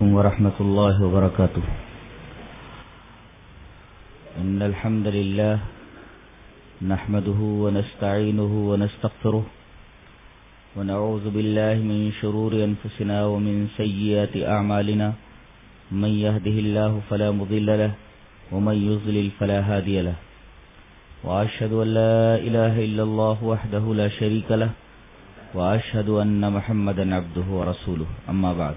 ورحمة الله وبركاته. إن الحمد لله نحمده ونستعينه ونستغفره ونعوذ بالله من شرور أنفسنا ومن سيئات أعمالنا. من يهده الله فلا مضل له ومن يضلل فلا هادي له. وأشهد أن لا إله إلا الله وحده لا شريك له وأشهد أن محمدا عبده ورسوله. أما بعد.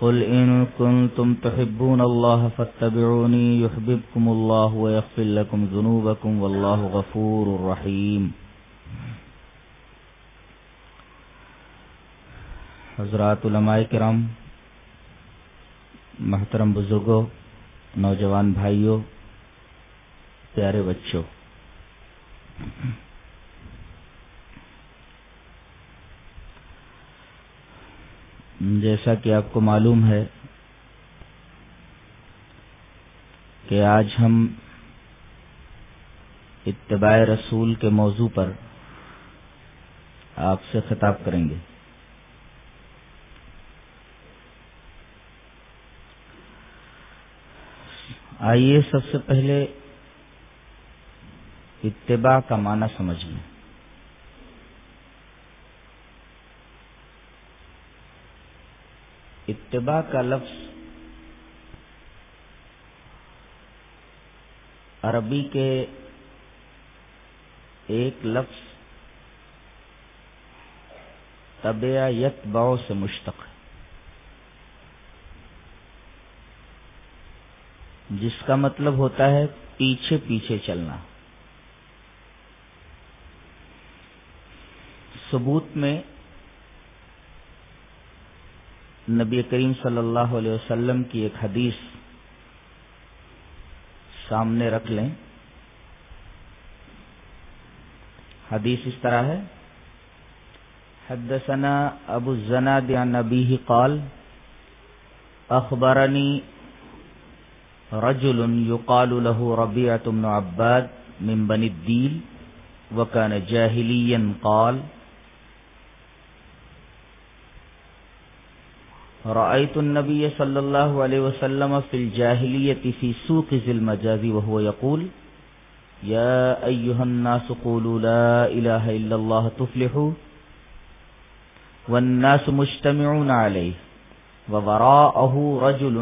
قل إن كنتم تحبون الله فاتبعوني يحببكم الله ويغفر لكم ذنوبكم والله غفور رحيم حضرات علماء کرام، محترم بزرگوں، نوجوان بھائیوں، پیارے بچوں جیسا کہ آپ کو معلوم ہے کہ آج ہم اتباع رسول کے موضوع پر آپ سے خطاب کریں گے۔ آئیے سب سے پہلے اتباع کا معنی سمجھ لیں اتباع کا لفظ عربی کے ایک لفظ طبع باؤ سے مشتق ہے۔ جس کا مطلب ہوتا ہے پیچھے پیچھے چلنا۔ ثبوت میں نبی کریم صلی اللہ علیہ وسلم کی ایک حدیث سامنے رکھ لیں۔ حدیث اس طرح ہے۔ حدثنا ابو الزناد عن نبی قال، اخبرنی رجل يقال له ربيعة بن عباد من بني الديل وكان جاهليا قال رأيت النبي صلى الله عليه وسلم في الجاهلية في سوق ذي المجاز وهو يقول، يا أيها الناس قولوا لا إله إلا الله، تفلحوا، والناس مجتمعون عليه ووراءه رجل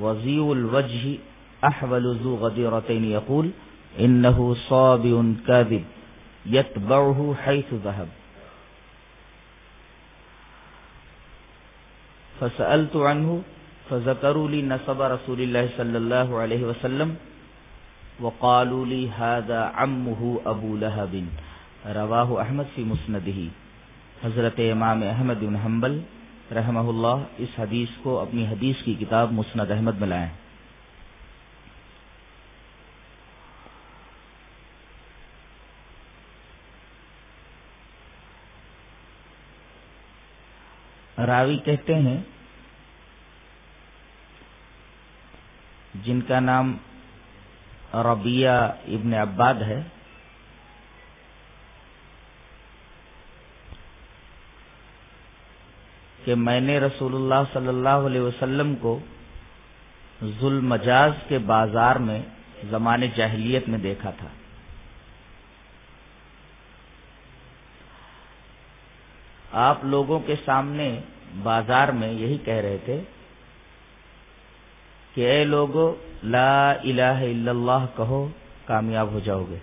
وزيو الوجه أحول ذو غديرتين يقول، إنه صابئ كاذب، يتبعه حيث ذهب. فسألت عنه فذكروا لي نصب رسول الله صلى الله عليه وسلم وقالوا لي هذا عمه أبو لهب. رواه أحمد في مسنده. حضرت امام احمد بن حنبل رحمہ اللہ اس حدیث کو اپنی حدیث کی کتاب مسند احمد میں لائیں۔ راوی کہتے ہیں جن کا نام ربیہ ابن عباد ہے۔ کہ میں نے رسول اللہ صلی اللہ علیہ وسلم کو ظلم مجاز کے بازار میں زمان جاہلیت میں دیکھا تھا۔ آپ لوگوں کے سامنے بازار میں یہی کہہ رہے تھے کہ اے لوگو، لا الہ الا اللہ کہو، کامیاب ہو جاؤ گے۔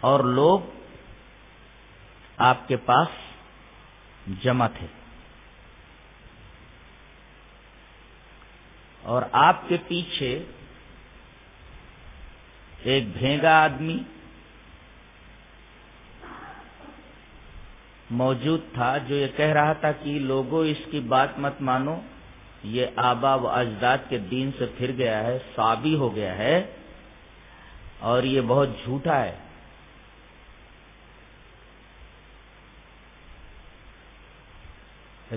اور لوگ آپ کے پاس جمع تھے۔ اور آپ کے پیچھے ایک بھینگا آدمی موجود تھا جو یہ کہہ رہا تھا کہ لوگوں اس کی بات مت مانو، یہ آبا و اجداد کے دین سے پھر گیا ہے سابی ہو گیا ہے اور یہ بہت جھوٹا ہے۔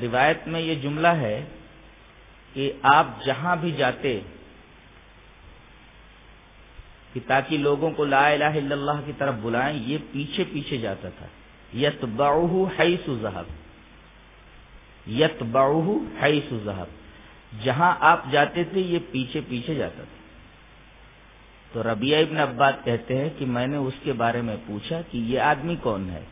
روایت میں یہ جملہ ہے کہ آپ جہاں بھی جاتے کہ تاکہ لوگوں کو لا الہ الا اللہ کی طرف بلائیں، یہ پیچھے پیچھے جاتا تھا۔ یت باؤ ہائی سہب یت باؤ جہاں آپ جاتے تھے، یہ پیچھے پیچھے جاتا تھا۔ تو ربیہ ابن عباد کہتے ہیں کہ میں نے اس کے بارے میں پوچھا کہ یہ آدمی کون ہے؟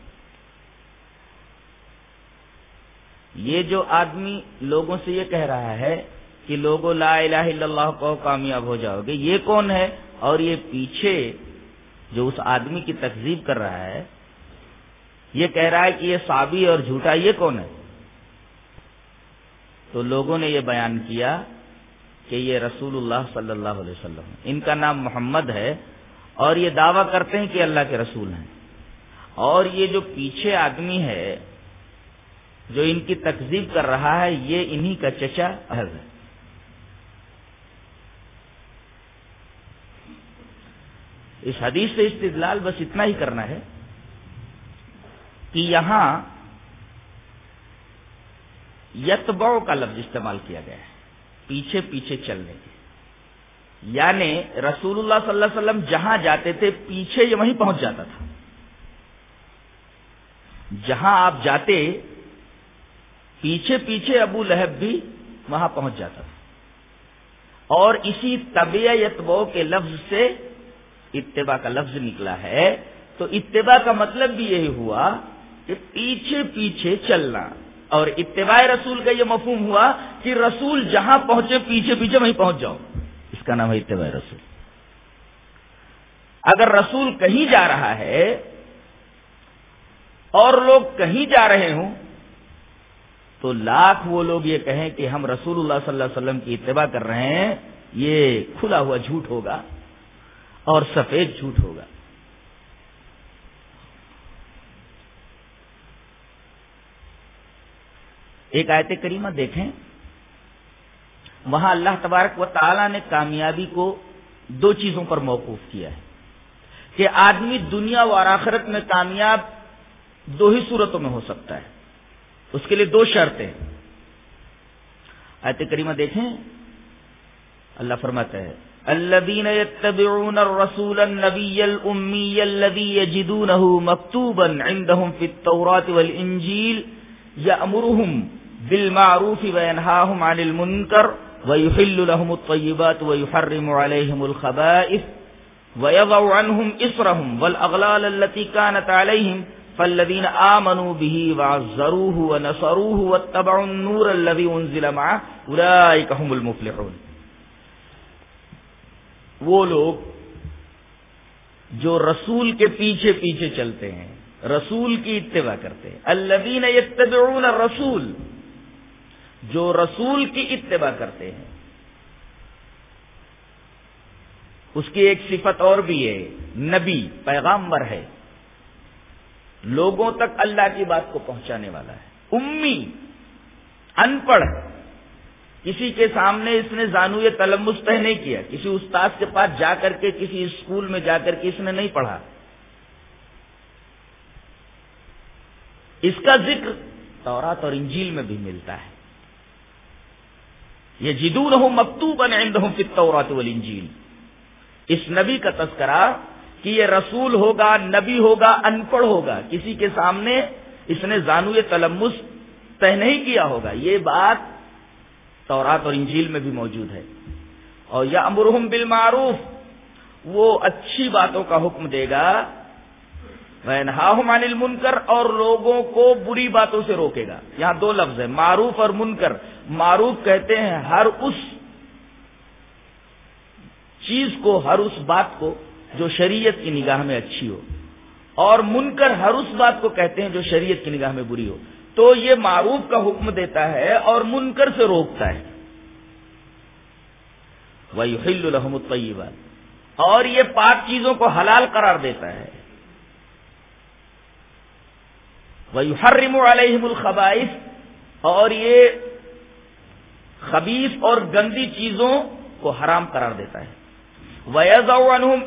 یہ جو آدمی لوگوں سے یہ کہہ رہا ہے کہ لوگوں لا الہ الا اللہ کو کامیاب ہو جاؤ گے، یہ کون ہے؟ اور یہ پیچھے جو اس آدمی کی تقزیب کر رہا ہے یہ کہہ رہا ہے کہ یہ سابی اور جھوٹا یہ کون ہے؟ تو لوگوں نے یہ بیان کیا کہ یہ رسول اللہ صلی اللہ علیہ وسلم ان کا نام محمد ہے اور یہ دعویٰ کرتے ہیں کہ اللہ کے رسول ہیں۔ اور یہ جو پیچھے آدمی ہے، جو ان کی تقزیب کر رہا ہے، یہ انہی کا چچا ہے۔ اس حدیث سے استدلال بس اتنا ہی کرنا ہے۔ کہ یہاں یتبو کا لفظ استعمال کیا گیا ہے، پیچھے پیچھے چلنے کے۔ یعنی رسول اللہ صلی اللہ علیہ وسلم جہاں جاتے تھے، پیچھے یہ وہیں پہنچ جاتا تھا۔ جہاں آپ جاتے، پیچھے پیچھے ابو لہب بھی وہاں پہنچ جاتا تھا۔ اور اسی طبیعت کے لفظ سے اتباع کا لفظ نکلا ہے۔ تو اتباع کا مطلب بھی یہی ہوا کہ پیچھے پیچھے چلنا۔ اور اتباع رسول کا یہ مفہوم ہوا کہ رسول جہاں پہنچے، پیچھے پیچھے وہیں پہنچ جاؤ۔ اس کا نام ہے اتباع رسول۔ اگر رسول کہیں جا رہا ہے، اور لوگ کہیں جا رہے ہوں، تو لاکھ وہ لوگ یہ کہیں کہ ہم رسول اللہ صلی اللہ علیہ وسلم کی اتباع کر رہے ہیں، یہ کھلا ہوا جھوٹ ہوگا اور سفید جھوٹ ہوگا۔ ایک آیت کریمہ دیکھیں۔ وہاں اللہ تبارک و تعالی نے کامیابی کو دو چیزوں پر موقوف کیا ہے۔ کہ آدمی دنیا و آخرت میں کامیاب دو ہی صورتوں میں ہو سکتا ہے۔ اس کے لیے دو شرطیں آیت کریمہ دیکھیں۔ اللہ فرماتا ہے الذين يتبعون الرسول النبي الأمي الذي يجدونه مكتوبا عندهم في التوراة والإنجيل يأمرهم بالمعروف وينهاهم عن المنكر ويحل لهم الطيبات ويحرم عليهم الخبائث ويضع عنهم إسرهم والأغلال التي كانت عليهم فالذين آمنوا به وعزروه ونصروه واتبعوا النور الذي انزل معه اولئك هم المفلحون. وہ لوگ جو رسول کے پیچھے پیچھے چلتے ہیں، رسول کی اتباع کرتے ہیں. الذين يتبعون الرسول جو رسول کی اتباع کرتے ہیں۔ اس کی ایک صفت اور بھی ہے، نبی پیغامبر ہے۔ لوگوں تک اللہ کی بات کو پہنچانے والا ہے۔ امی، ان پڑھ، کسی کے سامنے اس نے زانو تلمس طے نہیں کیا، کسی استاد کے پاس جا کر کے، کسی اسکول میں جا کر کے اس نے نہیں پڑھا۔ اس کا ذکر تورات اور انجیل میں بھی ملتا ہے۔ یہ جدون ہوں مکتوب ہوں والانجیل۔ اس نبی کا تذکرہ کہ یہ رسول ہوگا، نبی ہوگا ان پڑھ ہوگا، کسی کے سامنے اس نے زانو تلمس طے نہیں کیا ہوگا۔ یہ بات تورات اور انجیل میں بھی موجود ہے۔ اور یا امرحم بالمعروف، وہ اچھی باتوں کا حکم دے گا۔ انل منکر اور لوگوں کو بری باتوں سے روکے گا۔ یہاں دو لفظ ہیں، معروف اور منکر۔ معروف کہتے ہیں ہر اس چیز کو، ہر اس بات کو جو شریعت کی نگاہ میں اچھی ہو، اور منکر ہر اس بات کو کہتے ہیں جو شریعت کی نگاہ میں بری ہو۔ تو یہ معروف کا حکم دیتا ہے اور منکر سے روکتا ہے۔ وہی الحم الطیبات اور یہ پاک چیزوں کو حلال قرار دیتا ہے۔ وہی علیہم الخبائف اور یہ خبیص اور گندی چیزوں کو حرام قرار دیتا ہے۔ ویز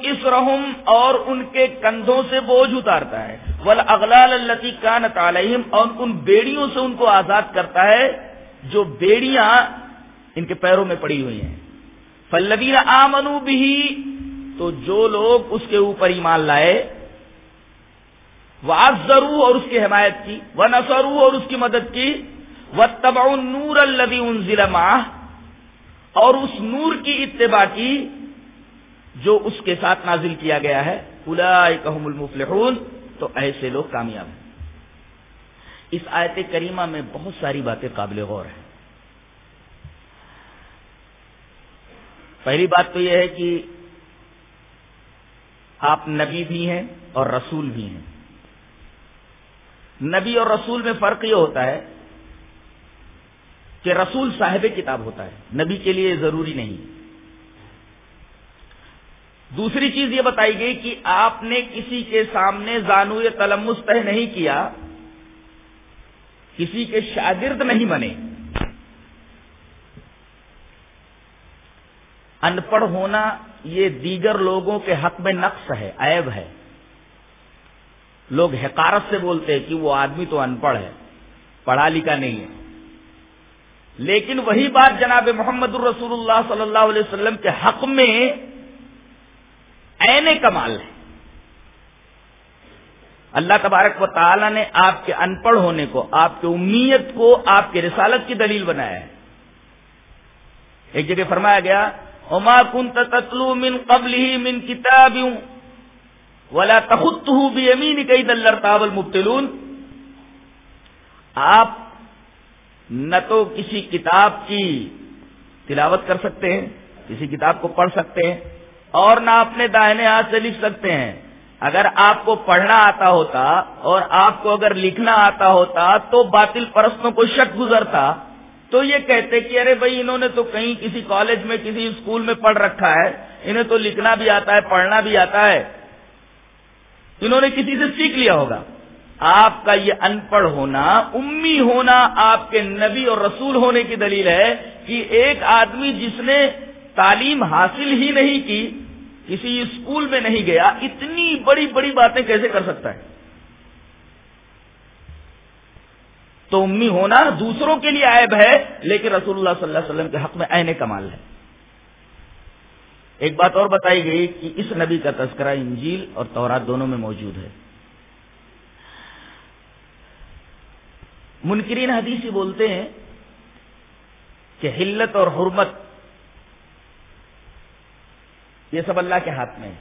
اس رحم اور ان کے کندھوں سے بوجھ اتارتا ہے۔ ول اغلال التی کان تعلیم اور ان بیڑیوں سے ان کو آزاد کرتا ہے جو بیڑیاں ان کے پیروں میں پڑی ہوئی ہیں۔ فلدین آمنو بھی تو جو لوگ اس کے اوپر ایمان لائے وہ اور اس کی حمایت کی وہ نسرو اور اس کی مدد کی وہ تبا نور الدی ان ضلع اور اس نور کی اتباع کی جو اس کے ساتھ نازل کیا گیا ہے۔ الاحم المفلحون۔ تو ایسے لوگ کامیاب ہیں۔ اس آیت کریمہ میں بہت ساری باتیں قابل غور ہیں۔ پہلی بات تو یہ ہے کہ آپ نبی بھی ہیں اور رسول بھی ہیں۔ نبی اور رسول میں فرق یہ ہوتا ہے کہ رسول صاحب کتاب ہوتا ہے، نبی کے لیے ضروری نہیں۔ دوسری چیز یہ بتائی گئی کہ آپ نے کسی کے سامنے زانو تلمس طے نہیں کیا، کسی کے شاگرد نہیں بنے۔ ان پڑھ ہونا یہ دیگر لوگوں کے حق میں نقص ہے، عیب ہے۔ لوگ حکارت سے بولتے ہیں کہ وہ آدمی تو ان پڑھ ہے، پڑھا لکھا نہیں ہے۔ لیکن وہی بات جناب محمد الرسول اللہ صلی اللہ علیہ وسلم کے حق میں این کمال ہے۔ اللہ تبارک و تعالی نے آپ کے ان پڑھ ہونے کو، آپ کے امیت کو، آپ کے رسالت کی دلیل بنایا ہے۔ ایک جگہ فرمایا گیا اما کن تتلو من قبل ہی من کتاب ولا تخت بھی امین کئی دلر تابل مبتلون آپ نہ تو کسی کتاب کی تلاوت کر سکتے ہیں، کسی کتاب کو پڑھ سکتے ہیں، اور نہ اپنے دائنے ہاتھ سے لکھ سکتے ہیں۔ اگر آپ کو پڑھنا آتا ہوتا اور آپ کو اگر لکھنا آتا ہوتا تو باطل پرستوں کو شک گزرتا، تو یہ کہتے کہ ارے بھائی انہوں نے تو کہیں کسی کالج میں، کسی اسکول میں پڑھ رکھا ہے، انہیں تو لکھنا بھی آتا ہے، پڑھنا بھی آتا ہے۔ انہوں نے کسی سے سیکھ لیا ہوگا۔ آپ کا یہ ان پڑھ ہونا، امی ہونا آپ کے نبی اور رسول ہونے کی دلیل ہے کہ ایک آدمی جس نے تعلیم حاصل ہی نہیں کی، کسی اسکول میں نہیں گیا، اتنی بڑی بڑی باتیں کیسے کر سکتا ہے؟ تو امی ہونا دوسروں کے لیے عیب ہے، لیکن رسول اللہ صلی اللہ علیہ وسلم کے حق میں این کمال ہے۔ ایک بات اور بتائی گئی کہ اس نبی کا تذکرہ انجیل اور تورات دونوں میں موجود ہے۔ منکرین حدیث بولتے ہیں کہ حلت اور حرمت یہ سب اللہ کے ہاتھ میں ہے۔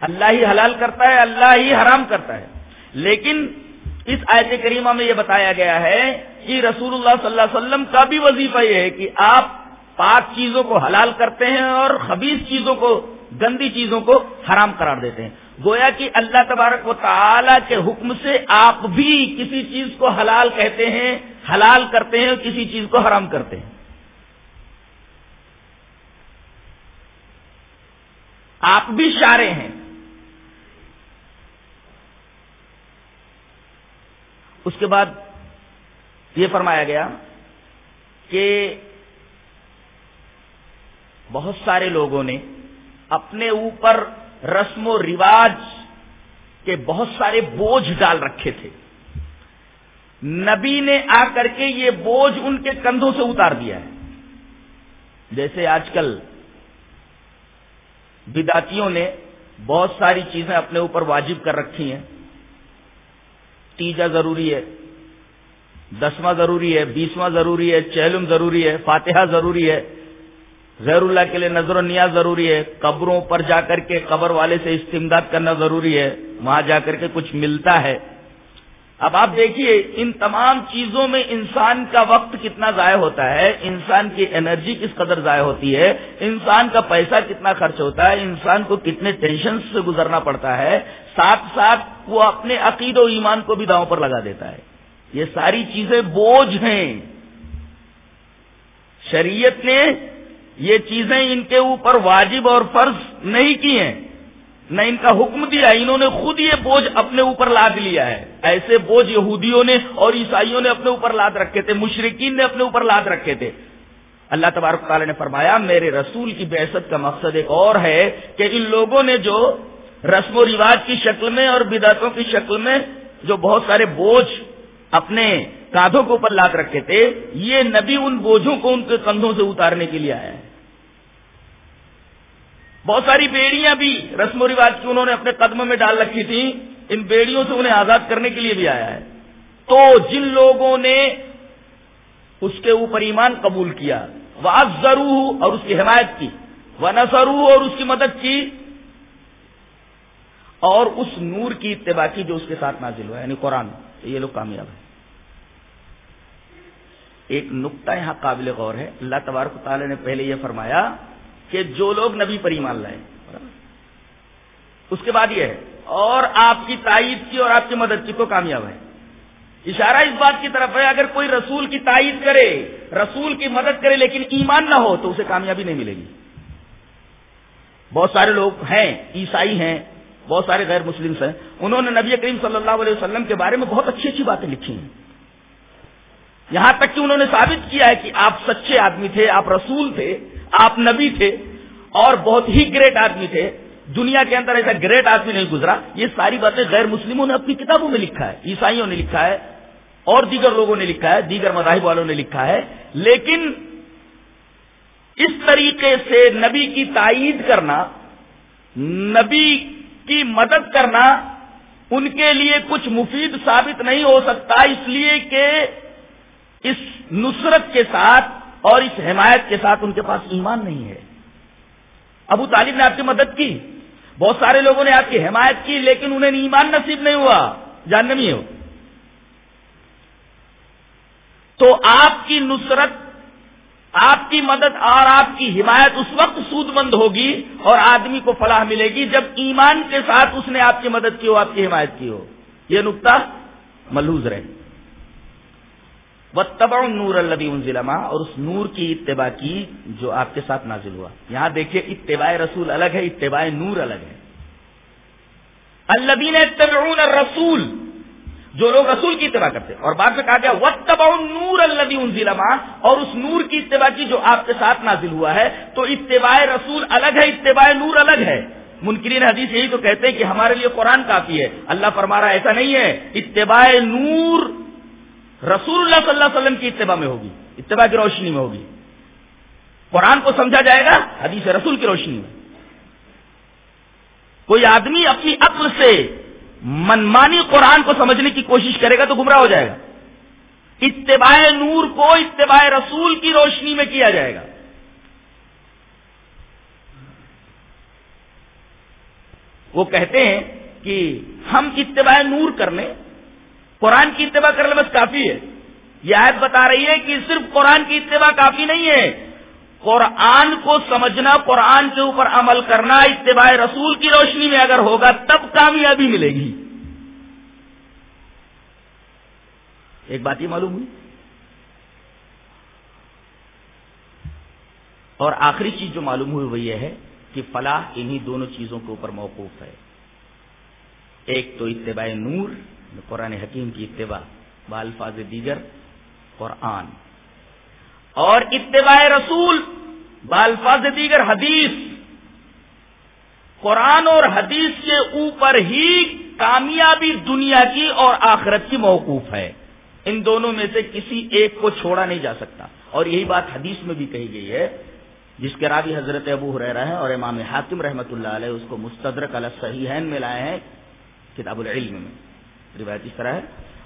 اللہ ہی حلال کرتا ہے، اللہ ہی حرام کرتا ہے۔ لیکن اس آیت کریمہ میں یہ بتایا گیا ہے کہ رسول اللہ صلی اللہ علیہ وسلم کا بھی وظیفہ یہ ہے کہ آپ پاک چیزوں کو حلال کرتے ہیں اور خبیص چیزوں کو، گندی چیزوں کو حرام قرار دیتے ہیں۔ گویا کہ اللہ تبارک و تعالی کے حکم سے آپ بھی کسی چیز کو حلال کہتے ہیں، حلال کرتے ہیں اور کسی چیز کو حرام کرتے ہیں۔ آپ بھی شارے ہیں۔ اس کے بعد یہ فرمایا گیا کہ بہت سارے لوگوں نے اپنے اوپر رسم و رواج کے بہت سارے بوجھ ڈال رکھے تھے۔ نبی نے آ کر کے یہ بوجھ ان کے کندھوں سے اتار دیا ہے۔ جیسے آج کل بداتیوں نے بہت ساری چیزیں اپنے اوپر واجب کر رکھی ہیں۔ تیجا ضروری ہے، دسواں ضروری ہے، بیسواں ضروری ہے، چہلم ضروری ہے، فاتحہ ضروری ہے۔ غیر اللہ کے لیے نظر و نیاز ضروری ہے، قبروں پر جا کر کے قبر والے سے استمداد کرنا ضروری ہے، وہاں جا کر کے کچھ ملتا ہے۔ اب آپ دیکھیے، ان تمام چیزوں میں انسان کا وقت کتنا ضائع ہوتا ہے، انسان کی انرجی کس قدر ضائع ہوتی ہے، انسان کا پیسہ کتنا خرچ ہوتا ہے، انسان کو کتنے ٹینشن سے گزرنا پڑتا ہے، ساتھ ساتھ وہ اپنے عقید و ایمان کو بھی داؤں پر لگا دیتا ہے۔ یہ ساری چیزیں بوجھ ہیں۔ شریعت نے یہ چیزیں ان کے اوپر واجب اور فرض نہیں کی ہیں، نہ ان کا حکم دیا، انہوں نے خود یہ بوجھ اپنے اوپر لاد لیا ہے۔ ایسے بوجھ یہودیوں نے اور عیسائیوں نے اپنے اوپر لاد رکھے تھے مشرقین نے اپنے اوپر لاد رکھے تھے۔ اللہ تبارک تعالیٰ نے فرمایا، میرے رسول کی بحثت کا مقصد ایک اور ہے کہ ان لوگوں نے جو رسم و رواج کی شکل میں اور بدعتوں کی شکل میں جو بہت سارے بوجھ اپنے کاندھوں کے اوپر لاد رکھے تھے، یہ نبی ان بوجھوں کو ان کے کندھوں سے اتارنے کے لیے آیا ہے بہت ساری بیڑیاں بھی رسم و رواج کی انہوں نے اپنے قدم میں ڈال رکھی تھی ان بیڑیوں سے انہیں آزاد کرنے کے لیے بھی آیا ہے۔ تو جن لوگوں نے اس کے اوپر ایمان قبول کیا وہ اور اس کی حمایت کی وہ اور اس کی مدد کی، اور اس نور کی اتباع کی جو اس کے ساتھ نازل ہوا یعنی قرآن، یہ لوگ کامیاب ہیں۔ ایک نقطہ یہاں قابل غور ہے۔ اللہ تبارک تعالی نے پہلے یہ فرمایا کہ جو لوگ نبی پر ایمان لائے۔ اس کے بعد یہ ہے، اور آپ کی تائید کی اور آپ کی مدد کی تو کامیاب ہے۔ اشارہ اس بات کی طرف ہے، اگر کوئی رسول کی تائید کرے، رسول کی مدد کرے لیکن ایمان نہ ہو، تو اسے کامیابی نہیں ملے گی۔ بہت سارے لوگ ہیں، عیسائی ہیں، بہت سارے غیر مسلم ہیں۔ انہوں نے نبی کریم صلی اللہ علیہ وسلم کے بارے میں بہت اچھی اچھی باتیں لکھی ہیں۔ یہاں تک کہ انہوں نے ثابت کیا ہے کہ آپ سچے آدمی تھے، آپ رسول تھے۔ آپ نبی تھے اور بہت ہی گریٹ آدمی تھے، دنیا کے اندر ایسا گریٹ آدمی نہیں گزرا۔ یہ ساری باتیں غیر مسلموں نے اپنی کتابوں میں لکھا ہے، عیسائیوں نے لکھا ہے، اور دیگر لوگوں نے لکھا ہے، دیگر مذاہب والوں نے لکھا ہے۔ لیکن اس طریقے سے نبی کی تائید کرنا، نبی کی مدد کرنا ان کے لیے کچھ مفید ثابت نہیں ہو سکتا، اس لیے کہ اس نصرت کے ساتھ اور اس حمایت کے ساتھ ان کے پاس ایمان نہیں ہے۔ ابو طالب نے آپ کی مدد کی۔ بہت سارے لوگوں نے آپ کی حمایت کی، لیکن انہیں ایمان نصیب نہیں ہوا۔ جاننے میں ہو۔ تو آپ کی نصرت، آپ کی مدد اور آپ کی حمایت اس وقت سود مند ہوگی اور آدمی کو فلاح ملے گی جب ایمان کے ساتھ اس نے آپ کی مدد کی ہو، آپ کی حمایت کی ہو۔ یہ نقطہ ملوز رہے۔ وہ تبا نور ضلع اور اس نور کی اتباع کی جو آپ کے ساتھ نازل ہوا۔ یہاں دیکھیے، اتباع رسول الگ ہے، اتباع نور الگ ہے۔ اللہ رسول جو لوگ رسول کی اتباع کرتے اور بعد میں کہا گیا وہ تبا نور ضلع اور اس نور کی اتباع کی جو آپ کے ساتھ نازل ہوا ہے، تو اتباع رسول الگ ہے، اتباع نور الگ ہے۔ منکرین حدیث یہی تو کہتے ہیں کہ ہمارے لیے قرآن کافی ہے۔ اللہ فرما رہا ایسا نہیں ہے۔ اتباع نور رسول اللہ صلی اللہ علیہ وسلم کی اتباع میں ہوگی، اتباع کی روشنی میں ہوگی۔ قرآن کو سمجھا جائے گا، حدیث رسول کی روشنی میں۔ کوئی آدمی اپنی عقل سے منمانی قرآن کو سمجھنے کی کوشش کرے گا تو گمراہ ہو جائے گا۔ اتباع نور کو اتباع رسول کی روشنی میں کیا جائے گا۔ وہ کہتے ہیں کہ ہم اتباع نور کرنے قرآن کی اتباع کر لے بس کافی ہے۔ یہ آیت بتا رہی ہے کہ صرف قرآن کی اتباع کافی نہیں ہے۔ قرآن کو سمجھنا، قرآن کے اوپر عمل کرنا، اتباع رسول کی روشنی میں اگر ہوگا تب کامیابی ملے گی۔ ایک بات یہ معلوم ہوئی۔ اور آخری چیز جو معلوم ہوئی وہ یہ ہے کہ فلاح انہی دونوں چیزوں کے اوپر موقوف ہے۔ ایک تو اتباع نور قرآن حکیم کی اتباع، بالفاظ دیگر، قرآن۔ اور اتباع رسول، بالفاظ دیگر، حدیث۔ قرآن اور حدیث کے اوپر ہی کامیابی دنیا کی اور آخرت کی موقوف ہے۔ ان دونوں میں سے کسی ایک کو چھوڑا نہیں جا سکتا۔ اور یہی بات حدیث میں بھی کہی گئی ہے، جس کے راوی حضرت ابو رہ رہے ہیں اور امام حاکم رحمت اللہ علیہ اس کو مستدرک علیہ صحیح میں لائے ہیں کتاب العلم میں۔ روایت اس طرح ہے۔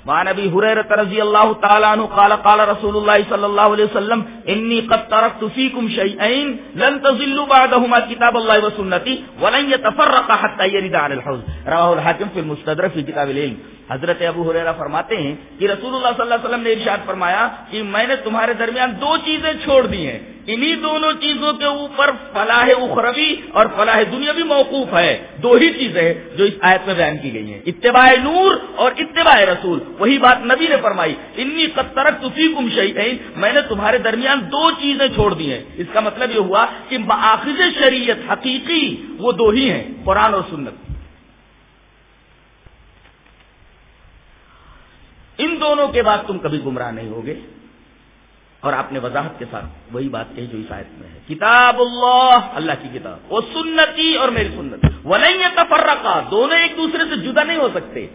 وعن ابي هريره رضي الله تعالى عنه قال قال رسول الله صلى الله عليه وسلم اني قد تركت فيكم شيئين لن تضلوا بعدهما كتاب الله وسنتي ولن يتفرقا حتى يرد عن الحوض. رواه الحاكم في المستدرك في كتاب العلم۔ حضرت ابو حریرہ فرماتے ہیں کہ رسول اللہ صلی اللہ علیہ وسلم نے ارشاد فرمایا کہ میں نے تمہارے درمیان دو چیزیں چھوڑ دی ہیں۔ انہی دونوں چیزوں کے اوپر فلاح اخروی اور فلاح دنیا بھی موقوف ہے۔ دو ہی چیزیں جو اس آیت میں بیان کی گئی ہیں۔ اتباع نور اور اتباع رسول۔ وہی بات نبی نے فرمائی۔ انی قطرک تفی کم شہید میں نے تمہارے درمیان دو چیزیں چھوڑ دی ہیں۔ اس کا مطلب یہ ہوا کہ آخر شریعت حقیقی وہ دو ہی ہیں، قرآن اور سنت۔ ان دونوں کے بعد تم کبھی گمراہ نہیں ہوگے۔ اور آپ نے وضاحت کے ساتھ وہی بات کہی جو عیسائیت میں ہے۔ کتاب اللہ اللہ کی کتاب۔ وہ سنتی اور میری سنت۔ وہ نہیں ہے تفرقہ دونوں ایک دوسرے سے جدا نہیں ہو سکتے۔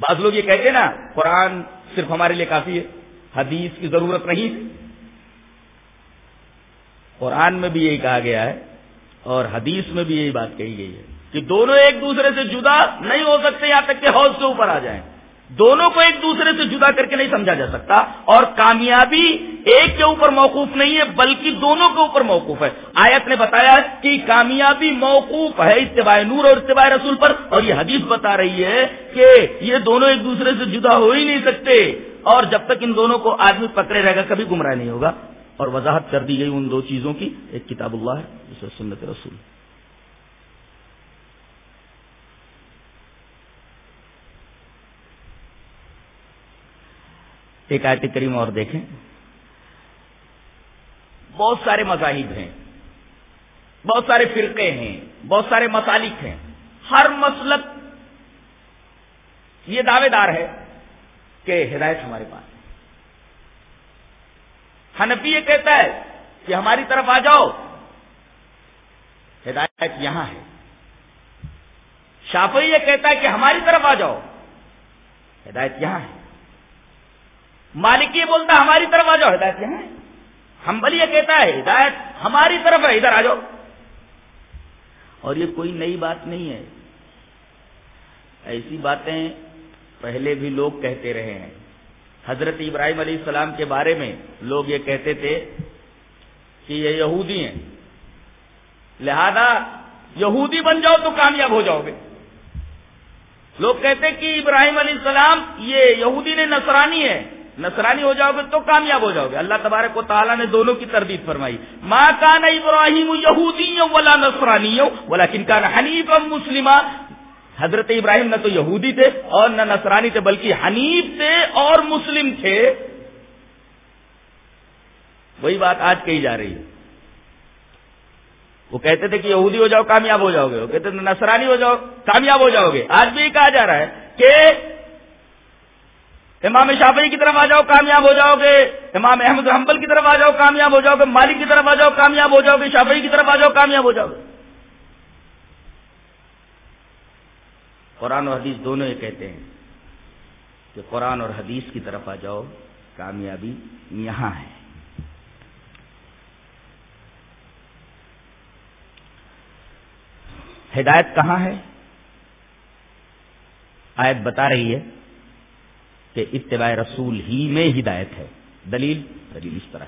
بعض لوگ یہ کہتے ہیں نا، قرآن صرف ہمارے لیے کافی ہے، حدیث کی ضرورت نہیں۔ قرآن میں بھی یہی کہا گیا ہے اور حدیث میں بھی یہی بات کہی گئی ہے کہ دونوں ایک دوسرے سے جدا نہیں ہو سکتے یہاں تک کہ حوض سے اوپر آ جائیں۔ دونوں کو ایک دوسرے سے جدا کر کے نہیں سمجھا جا سکتا اور کامیابی ایک کے اوپر موقوف نہیں ہے بلکہ دونوں کے اوپر موقوف ہے۔ آیت نے بتایا کہ کامیابی موقوف ہے اتباع نور اور اتباع رسول پر اور یہ حدیث بتا رہی ہے کہ یہ دونوں ایک دوسرے سے جدا ہو ہی نہیں سکتے اور جب تک ان دونوں کو آدمی پکڑے رہے گا کبھی گمراہ نہیں ہوگا۔ اور وضاحت کر دی گئی ان دو چیزوں کی، ایک کتاب اللہ ہے جسے سنت رسول۔ ایک آیت کریم اور دیکھیں۔ بہت سارے مذاہب ہیں، بہت سارے فرقے ہیں، بہت سارے مسالک ہیں۔ ہر مسلک یہ دعوے دار ہے کہ ہدایت ہمارے پاس ہے۔ ہنفی یہ کہتا ہے کہ ہماری طرف آ جاؤ۔ ہدایت یہاں ہے۔ شافی یہ کہتا ہے کہ ہماری طرف آ جاؤ۔ ہدایت یہاں ہے۔ مالک یہ بولتا ہماری طرف آ جاؤ، ہدایت یہاں ہے۔ ہم بل یہ کہتا ہے، ہدایت ہماری طرف ہے، ادھر آ جاؤ۔ اور یہ کوئی نئی بات نہیں ہے۔ ایسی باتیں پہلے بھی لوگ کہتے رہے ہیں۔ حضرت ابراہیم علیہ السلام کے بارے میں لوگ یہ کہتے تھے کہ یہ یہودی ہیں۔ لہذا یہودی بن جاؤ تو کامیاب ہو جاؤ گے۔ لوگ کہتے کہ ابراہیم علیہ السلام یہ یہودی نے نصرانی ہے۔ نصرانی ہو جاؤ گے تو کامیاب ہو جاؤ گے۔ اللہ تبارک و تعالیٰ نے دونوں کی تردید فرمائی۔ ماں کان ابراہیم یہودی ولا نصرانی بولا کن کا حنیف مسلم حضرت ابراہیم نہ تو یہودی تھے اور نہ نصرانی تھے، بلکہ حنیف تھے اور مسلم تھے۔ وہی بات آج کہی جا رہی ہے۔ وہ کہتے تھے کہ یہودی ہو جاؤ، کامیاب ہو جاؤ گے۔ وہ کہتے تھے نصرانی ہو جاؤ، کامیاب ہو جاؤ گے۔ آج بھی یہ کہا جا رہا ہے کہ امام شافعی کی طرف آ جاؤ، کامیاب ہو جاؤ گے۔ امام احمد حنبل کی طرف آ جاؤ، کامیاب ہو جاؤ گے۔ مالک کی طرف آ جاؤ، کامیاب ہو جاؤ گے۔ شافعی کی طرف آ جاؤ، کامیاب ہو جاؤ گے۔ قرآن اور حدیث دونوں یہ کہتے ہیں کہ قرآن اور حدیث کی طرف آ جاؤ، کامیابی یہاں ہے۔ ہدایت کہاں ہے؟ آیت بتا رہی ہے۔ کہ اتباع رسول ہی میں ہدایت ہے۔ دلیل دلیل اس طرح۔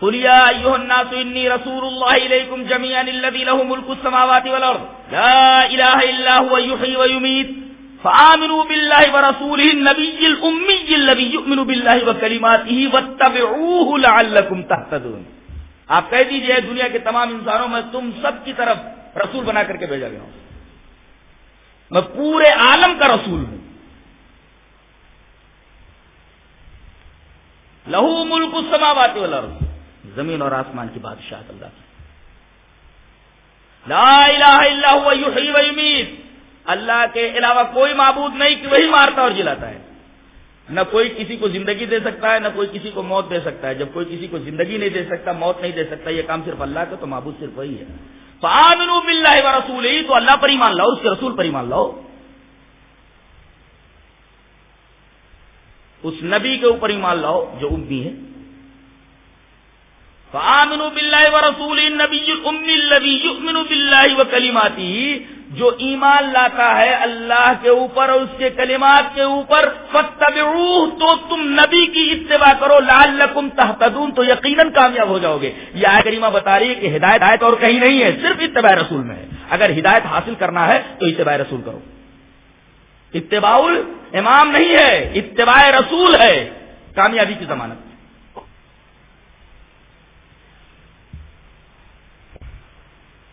قل يا ايها الناس اني رسول الله اليكم جميعا الذي له ملك السماوات والارض۔ لا اله الا هو يحيي ويميت فآمنوا بالله ورسوله النبي الامي الذي يؤمن بالله وكلماته واتبعوه لعلكم تهتدون۔ آپ کہہ دیجیے دنیا کے تمام انسانوں، میں تم سب کی طرف رسول بنا کر کے بھیجا گیا ہوں۔ میں پورے عالم کا رسول ہوں۔ لہو ملک السماوات والارض۔ زمین اور آسمان کی بادشاہ اللہ کی۔ لا الہ الا هو، یحیی و یمیت۔ اللہ کے علاوہ کوئی معبود نہیں کہ وہی مارتا اور جلاتا ہے۔ نہ کوئی کسی کو زندگی دے سکتا ہے، نہ کوئی کسی کو موت دے سکتا ہے۔ جب کوئی کسی کو زندگی نہیں دے سکتا، موت نہیں دے سکتا، یہ کام صرف اللہ کا، تو معبود صرف وہی ہے۔ فآمنوا باللہ و رسول تو اللہ پر ایمان لاؤ، اس کے رسول پر ایمان لاؤ۔ اس نبی کے اوپر ایمان لاؤ جو امی ہے۔ فآمنوا باللہ ورسول النبی المی الذی یؤمن باللہ وکلماتی، جو ایمان لاتا ہے اللہ کے اوپر اور اس کے کلمات کے اوپر فتبعوہ تو تم نبی کی اتباع کرو، لعلکم تہتدون، تو یقیناً کامیاب ہو جاؤ گے۔ یہ آئے کریمہ بتا رہی ہے کہ ہدایت آیت اور کہیں نہیں ہے، صرف اتباع رسول میں ہے۔ اگر ہدایت حاصل کرنا ہے تو اتباع رسول کرو۔ اتباع امام نہیں ہے، اتباع رسول ہے۔ کامیابی کی ضمانت۔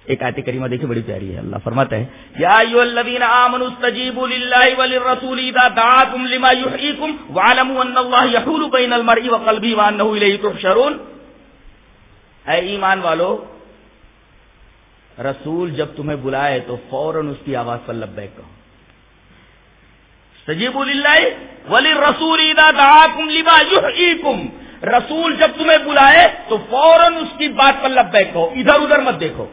ایک آیت کریمہ دیکھیں بڑی پیاری ہے۔ اللہ فرماتا ہے، یا ایو الذین آمنوا استجیبوا للہ وللرسول اذا دعاکم لما یحییکم وعلموا ان اللہ یحول بین المرء وقلبه وانه الیہ تحشرون۔ اے ایمان والو، رسول جب تمہیں بلائے تو فوراً اس کی آواز پر لبیک کہو۔ استجیبوا للہ وللرسول اذا دعاکم لما یحییکم۔ رسول جب تمہیں بلائے تو فوراً اس کی بات پر لبیک کہو، ادھر ادھر مت دیکھو۔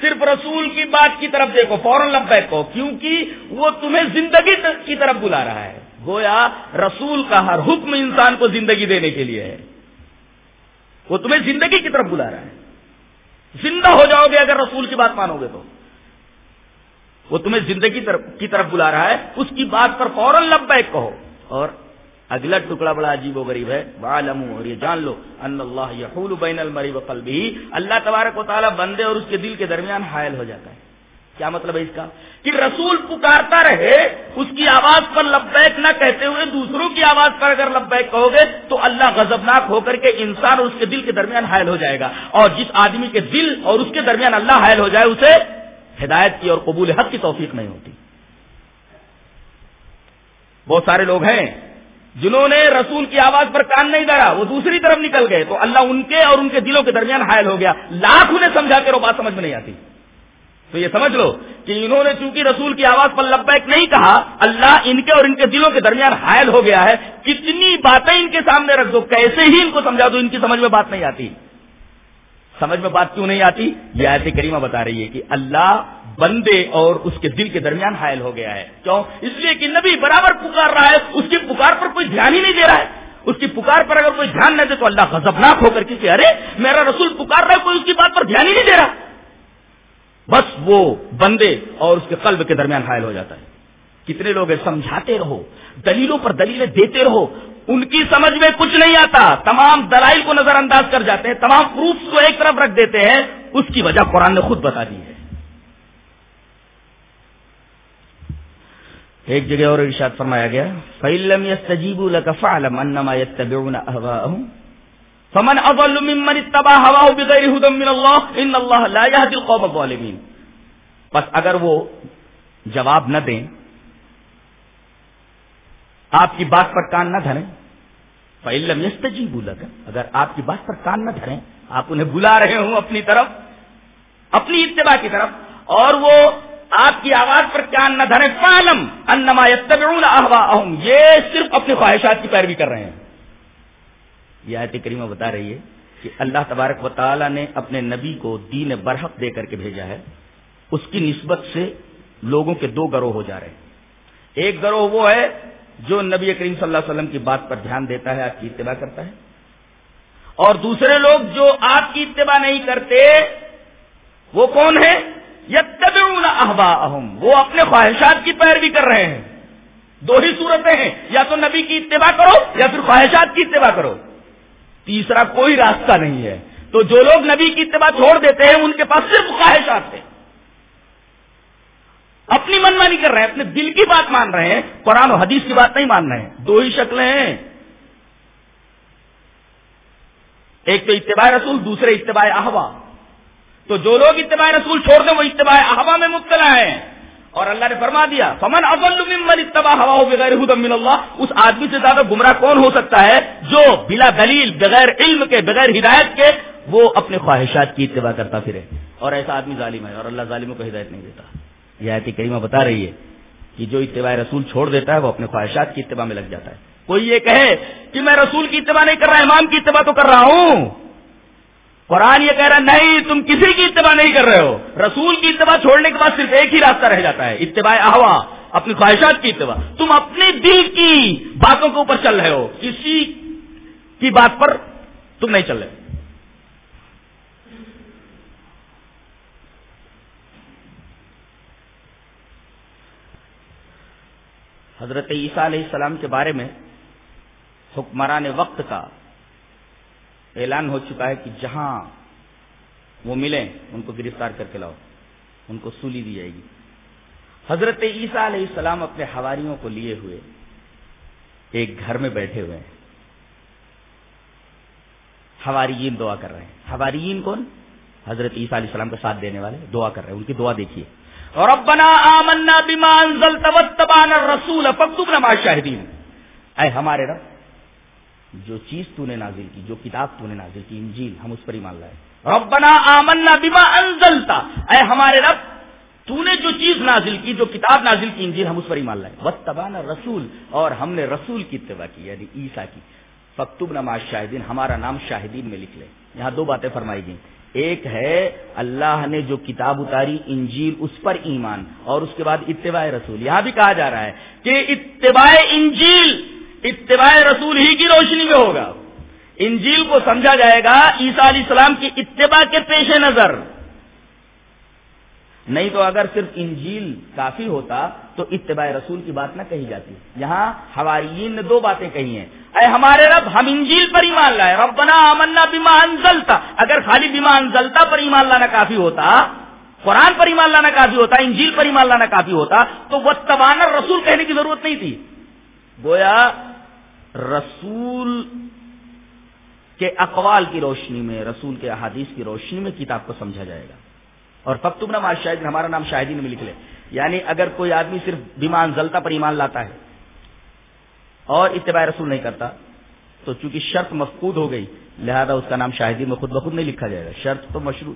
صرف رسول کی بات کی طرف دیکھو، فوراً لبیک کو کیونکہ وہ تمہیں زندگی کی طرف بلا رہا ہے۔ گویا رسول کا ہر حکم انسان کو زندگی دینے کے لیے ہے۔ وہ تمہیں زندگی کی طرف بلا رہا ہے۔ زندہ ہو جاؤ گے اگر رسول کی بات مانو گے تو۔ وہ تمہیں زندگی کی طرف بلا رہا ہے، اس کی بات پر فوراً لبیک کہو۔ اور اگلا ٹکڑا بڑا عجیب و غریب ہے۔ اور یہ جان لو ان اللہ یحول بین المری و قلبی اللہ تبارک و تعالیٰ بندے اور اس کے دل کے درمیان حائل ہو جاتا ہے۔ کیا مطلب ہے اس کا؟ کہ رسول پکارتا رہے، اس کی آواز پر لبیک نہ کہتے ہوئے دوسروں کی آواز پر اگر لبیک کہو گے، تو اللہ غضبناک ہو کر کے انسان اور اس کے دل کے درمیان حائل ہو جائے گا۔ اور جس آدمی کے دل اور اس کے درمیان اللہ حائل ہو جائے، اسے ہدایت کی اور قبول حق کی توفیق نہیں ہوتی۔ بہت سارے لوگ ہیں جنہوں نے رسول کی آواز پر کان نہیں دھرا، وہ دوسری طرف نکل گئے۔ تو اللہ ان کے اور ان کے دلوں کے درمیان حائل ہو گیا۔ لاکھ انہیں سمجھا کے وہ بات سمجھ میں نہیں آتی۔ تو یہ سمجھ لو کہ انہوں نے چونکہ رسول کی آواز پر لبیک نہیں کہا، اللہ ان کے اور ان کے دلوں کے درمیان حائل ہو گیا ہے۔ کتنی باتیں ان کے سامنے رکھ دو، کیسے ہی ان کو سمجھا دو، ان کی سمجھ میں بات نہیں آتی۔ سمجھ میں بات کیوں نہیں آتی؟ یہ ایسے کریمہ بتا رہی ہے کہ اللہ بندے اور اس کے دل کے درمیان حائل ہو گیا ہے۔ کیوں؟ اس لیے کہ نبی برابر پکار رہا ہے، اس کی پکار پر کوئی دھیان ہی نہیں دے رہا ہے۔ اس کی پکار پر اگر کوئی دھیان نہ دے تو اللہ غضبناک ہو کر کسی ارے، میرا رسول پکار رہا ہے، کوئی اس کی بات پر دھیان ہی نہیں دے رہا۔ بس وہ بندے اور اس کے قلب کے درمیان حائل ہو جاتا ہے۔ کتنے لوگ سمجھاتے رہو، دلیلوں پر دلیلیں دیتے رہو ان کی سمجھ میں کچھ نہیں آتا۔ تمام دلائل کو نظر انداز کر جاتے ہیں، تمام پروفس کو ایک طرف رکھ دیتے ہیں۔ اس کی وجہ قرآن نے خود بتا دی ہے۔ ایک جگہ اور ارشاد فرمایا گیا فعلم یستجیب فعلم انما يتبعون اهواءهم فمن اضل ممن اتبع هواه بغیر هدى من الله ان الله لا يهدي القوم الظالمين۔ بس اگر وہ جواب نہ دیں آپ کی بات پر کان نہ دھریں۔ فعلم یستجیب لك، اگر آپ کی بات پر کان نہ دھریں، آپ انہیں بلا رہے ہوں اپنی طرف، اپنی اتباع کی طرف، اور وہ آپ کی آواز پر کیا نہ دھرے فالم انما یتبعون اہواہم یہ صرف اپنی خواہشات کی پیروی کر رہے ہیں۔ یہ آیت کریمہ بتا رہی ہے کہ اللہ تبارک و تعالی نے اپنے نبی کو دین برحق دے کر کے بھیجا ہے۔ اس کی نسبت سے لوگوں کے دو گروہ ہو جا رہے ہیں۔ ایک گروہ وہ ہے جو نبی کریم صلی اللہ علیہ وسلم کی بات پر دھیان دیتا ہے، آپ کی اتباع کرتا ہے۔ اور دوسرے لوگ جو آپ کی اتباع نہیں کرتے، وہ کون ہے وہ اپنے خواہشات کی پیروی کر رہے ہیں۔ دو ہی صورتیں ہیں۔ یا تو نبی کی اتباع کرو یا پھر خواہشات کی اتباع کرو۔ تیسرا کوئی راستہ نہیں ہے۔ تو جو لوگ نبی کی اتباع چھوڑ دیتے ہیں، ان کے پاس صرف خواہشات ہیں۔ اپنی منمانی کر رہے ہیں، اپنے دل کی بات مان رہے ہیں، قرآن و حدیث کی بات نہیں مان رہے ہیں۔ دو ہی شکلیں ہیں۔ ایک تو اتباع رسول، دوسرے اتباع احوا۔ تو جو لوگ اتباع رسول چھوڑ دیں، وہ اتباع ہوا میں مبتلا ہے اور اللہ نے فرما دیا، فمن ممن اتباع ہوا ہو بغیر من اللہ اس آدمی سے زیادہ گمراہ کون ہو سکتا ہے جو بلا دلیل، بغیر علم کے، بغیر ہدایت کے وہ اپنے خواہشات کی اتباع کرتا پھرے۔ اور ایسا آدمی ظالم ہے اور اللہ ظالموں کو ہدایت نہیں دیتا۔ یہ آیت کریمہ بتا رہی ہے کہ جو اتباع رسول چھوڑ دیتا ہے وہ اپنے خواہشات کی اتباع میں لگ جاتا ہے۔ کوئی یہ کہے کہ میں رسول کی اتباع نہیں کر رہا، امام کی اتباع تو کر رہا ہوں۔ قرآن یہ کہہ رہا نہیں، تم کسی کی اتباع نہیں کر رہے ہو۔ رسول کی اتباع چھوڑنے کے بعد صرف ایک ہی راستہ رہ جاتا ہے، اتباع احوا، اپنی خواہشات کی اتباع۔ تم اپنے دل کی باتوں کے اوپر چل رہے ہو، کسی کی بات پر تم نہیں چل رہے۔ حضرت عیسیٰ علیہ السلام کے بارے میں حکمران وقت کا اعلان ہو چکا ہے کہ جہاں وہ ملیں، ان کو گرفتار کر کے لاؤ، ان کو سولی دی جائے گی۔ حضرت عیسیٰ علیہ السلام اپنے ہواریوں کو لیے ہوئے، ایک گھر میں بیٹھے ہوئے ہیں۔ ہواریین دعا کر رہے ہیں۔ ہواریین کون؟ حضرت عیسیٰ علیہ السلام کا ساتھ دینے والے، دعا کر رہے ہیں۔ ان کی دعا دیکھیے۔ ربنا آمنا بما انزلت واتبعنا الرسول فاكتبنا مع الشاهدين. اے ہمارے رب، جو چیز تو نے نازل کی، جو کتاب تو نے نازل کی، انجیل، ہم اس پر ایمان لائے۔ ربنا آمنا بما انزلتا اے ہمارے رب، تو نے جو چیز نازل کی، جو کتاب نازل کی، انجیل، ہم اس پر ایمان لائے۔ واتبعنا رسول اور ہم نے رسول کی اتباع کی یعنی عیسیٰ کی۔ فکتب نماز شاہدین ہمارا نام شاہدین میں لکھ لے۔ یہاں دو باتیں فرمائی گئی ایک ہے اللہ نے جو کتاب اتاری، انجیل، اس پر ایمان، اور اس کے بعد اتباع رسول، یہاں بھی کہا جا رہا ہے کہ اتباع انجیل، اتباع رسول ہی کی روشنی میں ہوگا۔ انجیل کو سمجھا جائے گا عیسیٰ علیہ السلام کی اتباع کے پیش نظر۔ نہیں تو اگر صرف انجیل کافی ہوتا تو اتباع رسول کی بات نہ کہی جاتی۔ یہاں ہماری نے دو باتیں کہی ہیں۔ اے ہمارے رب، ہم انجیل پر ایمان لائے۔ ربنا آمنا بما انزلتا۔ اگر خالی بما انزلتا پر ایمان لانا کافی ہوتا، قرآن پر ایمان لانا کافی ہوتا، انجیل پر ایمان لانا کافی ہوتا، تو وہ تبانا رسول کہنے کی ضرورت نہیں تھی۔ گویا، رسول کے اقوال کی روشنی میں، رسول کے احادیث کی روشنی میں کتاب کو سمجھا جائے گا۔ اور فکتب نام شاہد، ہمارا نام شاہدین میں لکھ لے یعنی اگر کوئی آدمی صرف بیمان زلتا پر ایمان لاتا ہے اور اتباع رسول نہیں کرتا، تو چونکہ شرط مفقود ہو گئی، لہذا اس کا نام شاہدین میں خود بخود نہیں لکھا جائے گا۔ شرط تو مشروع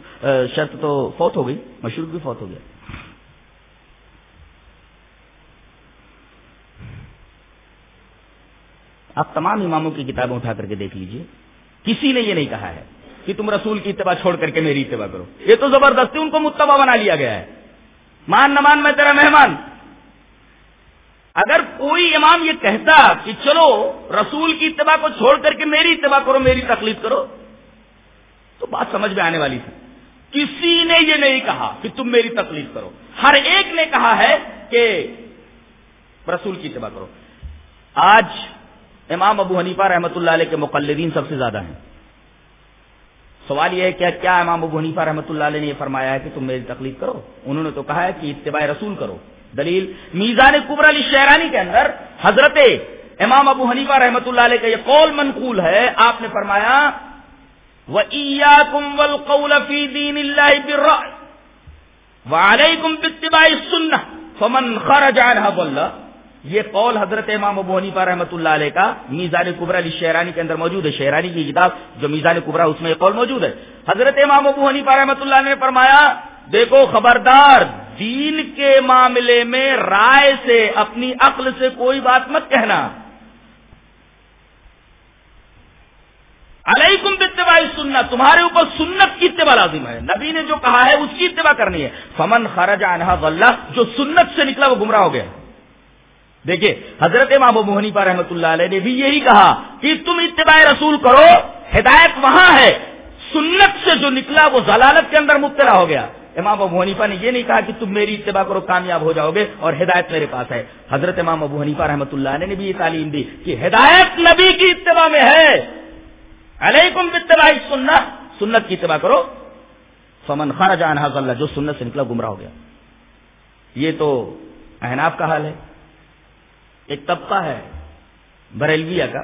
شرط تو فوت ہو گئی، مشروط بھی فوت ہو گیا۔ آپ تمام اماموں کی کتابیں اٹھا کر کے دیکھ لیجیے۔ کسی نے یہ نہیں کہا ہے کہ تم رسول کی اتباع چھوڑ کر کے میری اتباع کرو۔ یہ تو زبردستی ان کو متبع بنا لیا گیا ہے۔ مان نہ مان میں تیرا مہمان۔ اگر کوئی امام یہ کہتا کہ چلو رسول کی اتباع کو چھوڑ کر کے میری اتباع کرو، میری تکلیف کرو، تو بات سمجھ میں آنے والی تھی۔ کسی نے یہ نہیں کہا کہ تم میری تکلیف کرو۔ ہر ایک نے کہا ہے کہ رسول کی اتباع کرو۔ آج امام ابو حنیفہ رحمۃ اللہ علیہ کے مقلدین سب سے زیادہ ہیں۔ سوال یہ ہے کہ کیا امام ابو حنیفہ رحمۃ اللہ علیہ نے یہ فرمایا ہے کہ تم میری تکلیف کرو؟ انہوں نے تو کہا ہے کہ اتباع رسول کرو۔ دلیل میزان قبر علی شہرانی کے اندر حضرت امام ابو حنیفہ رحمۃ اللہ علیہ کا یہ قول منقول ہے، آپ نے فرمایا وہ دین اللہ وعلیکم باتباع السنہ فمن خرج عنها ضل یہ قول حضرت امام ابو حنیفہ رحمۃ اللہ علیہ کا میزان قبر علی شہرانی کے اندر موجود ہے شہرانی کی کتاب جو میزان قبرا اس میں یہ قول موجود ہے۔ حضرت امام ابو حنیفہ رحمۃ اللہ نے فرمایا دیکھو خبردار، دین کے معاملے میں رائے سے اپنی عقل سے کوئی بات مت کہنا۔ علیکم اتباع سننا تمہارے اوپر سنت کی اتباع لازم ہے۔ نبی نے جو کہا ہے اس کی اتباع کرنی ہے۔ فمن خرج عنہ غلہ جو سنت سے نکلا وہ گمراہ ہو گیا۔ دیکھیے، حضرت امام ابو حنیفہ رحمۃ اللہ علیہ نے بھی یہی کہا کہ تم اتباع رسول کرو، ہدایت وہاں ہے۔ سنت سے جو نکلا وہ ضلالت کے اندر مبتلا ہو گیا۔ امام ابو حنیفہ نے یہ نہیں کہا کہ تم میری اتباع کرو، کامیاب ہو جاؤ گے اور ہدایت میرے پاس ہے۔ حضرت امام ابو حنیفہ رحمۃ اللہ نے بھی یہ تعلیم دی کہ ہدایت نبی کی اتباع میں ہے۔ علیکم اتباع سنت سنت کی اتباع کرو۔ فمن خارج عنہ اللہ، جو سنت سے نکلا گمراہ ہو گیا۔ یہ تو احناف کا حال ہے۔ ایک طبقہ ہے بریلویا کا۔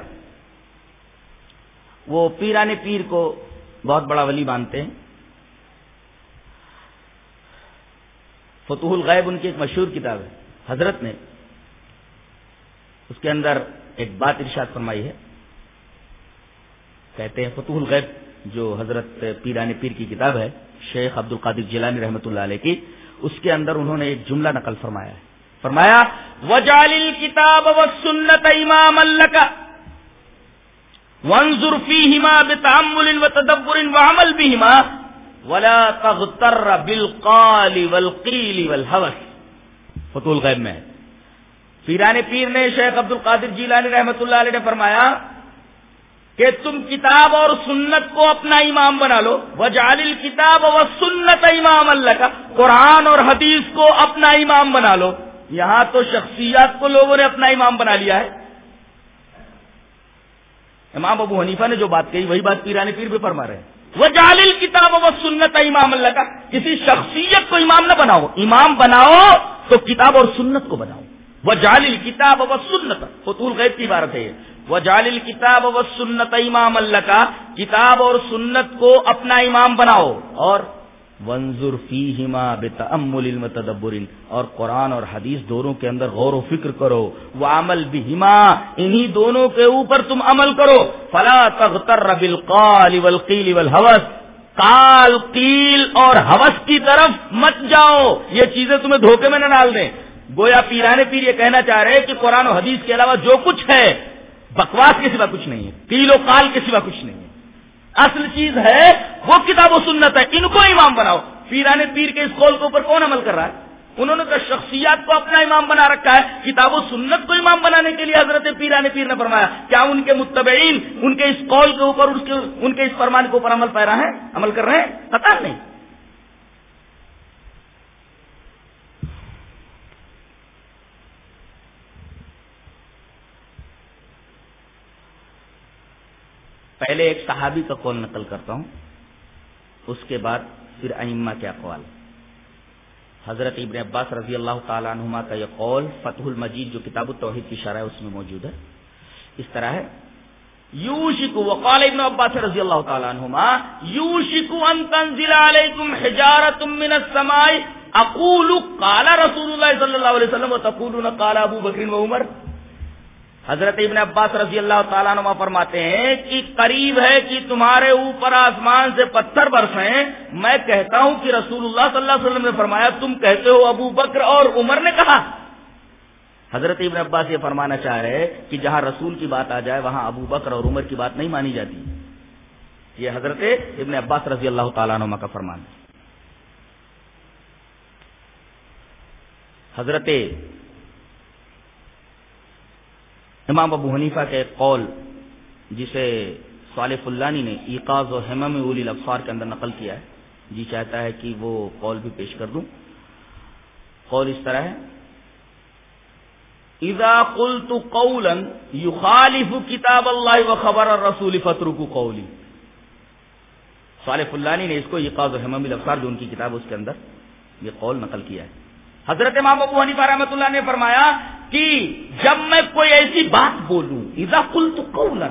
وہ پیرانے پیر کو بہت بڑا ولی مانتے ہیں۔ فتوح الغیب ان کی ایک مشہور کتاب ہے، حضرت نے اس کے اندر ایک بات ارشاد فرمائی ہے۔ کہتے ہیں فتوح الغیب جو حضرت پیران پیر کی کتاب ہے، شیخ عبد القادر جیلانی رحمۃ اللہ علیہ کی، اس کے اندر انہوں نے ایک جملہ نقل فرمایا ہے۔ فرمایا وجال کتاب و سنت امام اللہ کا ونظر فیہما بتعمل و تدبر و عمل ولا تغتر بالقال والقیل والحوث فتول غیب میں پیران پیر نے شیخ عبد القادر جیلانی رحمت اللہ علیہ نے فرمایا کہ تم کتاب اور سنت کو اپنا امام بنا لو۔ وجعل الکتاب و سنت امام اللہ کا قرآن اور حدیث کو اپنا امام بنا لو۔ یہاں تو شخصیات کو لوگوں نے اپنا امام بنا لیا ہے۔ امام ابو حنیفہ نے جو بات کہی، وہی بات پیرانے پیر بھی فرما رہے ہیں۔ وہ جالل کتاب و سنت امام اللہ کا کسی شخصیت کو امام نہ بناؤ. امام بناؤ تو کتاب اور سنت کو بناؤ. وہ جالل کتاب و سنت فطول غیب کی عبارت ہے وہ جالل کتاب و سنت امام اللہ کا کتاب اور سنت کو اپنا امام بناؤ. اور ونظر فیہما بتأمل المتدبر، اور قرآن اور حدیث دونوں کے اندر غور و فکر کرو وہ عمل بہما، انہی دونوں کے اوپر تم عمل کرو، فلا تغتر بالقال والقیل والحوث کال قیل اور حوث کی طرف مت جاؤ، یہ چیزیں تمہیں دھوکے میں نہ ڈال دیں۔ گویا پیرانے پیر یہ کہنا چاہ رہے کہ قرآن و حدیث کے علاوہ جو کچھ ہے، بکواس کے سوا کچھ نہیں ہے، قیل و کال کے سوا کچھ نہیں ہے۔ اصل چیز ہے، وہ کتاب و سنت ہے، ان کو امام بناؤ۔ پیران پیر کے اس قول کے اوپر کون عمل کر رہا ہے؟ انہوں نے تو شخصیات کو اپنا امام بنا رکھا ہے، کتاب و سنت کو امام بنانے کے لیے حضرت پیران پیر نے فرمایا۔ کیا ان کے متبعین، ان کے اس قول کے اوپر، ان کے اس فرمان کے اوپر عمل پیرا ہے عمل کر رہے ہیں؟ پتا نہیں۔ پہلے ایک صحابی کا قول نقل کرتا ہوں، اس کے بعد پھر ائمہ کے اقوال۔ حضرت ابن عباس رضی اللہ تعالیٰ عنہما کا یہ قول فتح المجید، جو کتاب التوحید کی شرح ہے، اس میں موجود ہے۔ اس طرح ہے یوشک وقال ابن عباس رضی اللہ تعالیٰ عنہما یوشک ان تنزل علیکم حجارت من السماء اقول قال رسول اللہ صلی اللہ علیہ وسلم، وتقولون، قال ابو بکر و عمر۔ حضرت ابن عباس رضی اللہ تعالیٰ نما فرماتے ہیں کہ قریب ہے کہ تمہارے اوپر آسمان سے پتھر برسیں، میں کہتا ہوں کہ رسول اللہ صلی اللہ علیہ وسلم نے فرمایا، تم کہتے ہو ابو بکر اور عمر نے کہا۔ حضرت ابن عباس یہ فرمانا چاہ رہے کہ جہاں رسول کی بات آ جائے، وہاں ابو بکر اور عمر کی بات نہیں مانی جاتی۔ یہ حضرت ابن عباس رضی اللہ تعالیٰ نما کا فرمان ہے۔ حضرت امام ابو حنیفہ کے ایک قول جسے صالح فلانی نے ایقاز و حمم اولی الافسار کے اندر نقل کیا ہے جی چاہتا ہے کہ وہ قول بھی پیش کر دوں۔ قول اس طرح ہے۔ اذا قلت قولا يخالف کتاب اللہ و خبر الرسول فترکو قولی۔ صالح فلانی نے اس کو ایقاز و حمم الافسار جو ان کی کتاب اس کے اندر یہ قول نقل کیا ہے۔ حضرت امام ابو حنیفہ رحمۃ اللہ نے فرمایا کہ جب میں کوئی ایسی بات بولوں، اذا قلت قولا،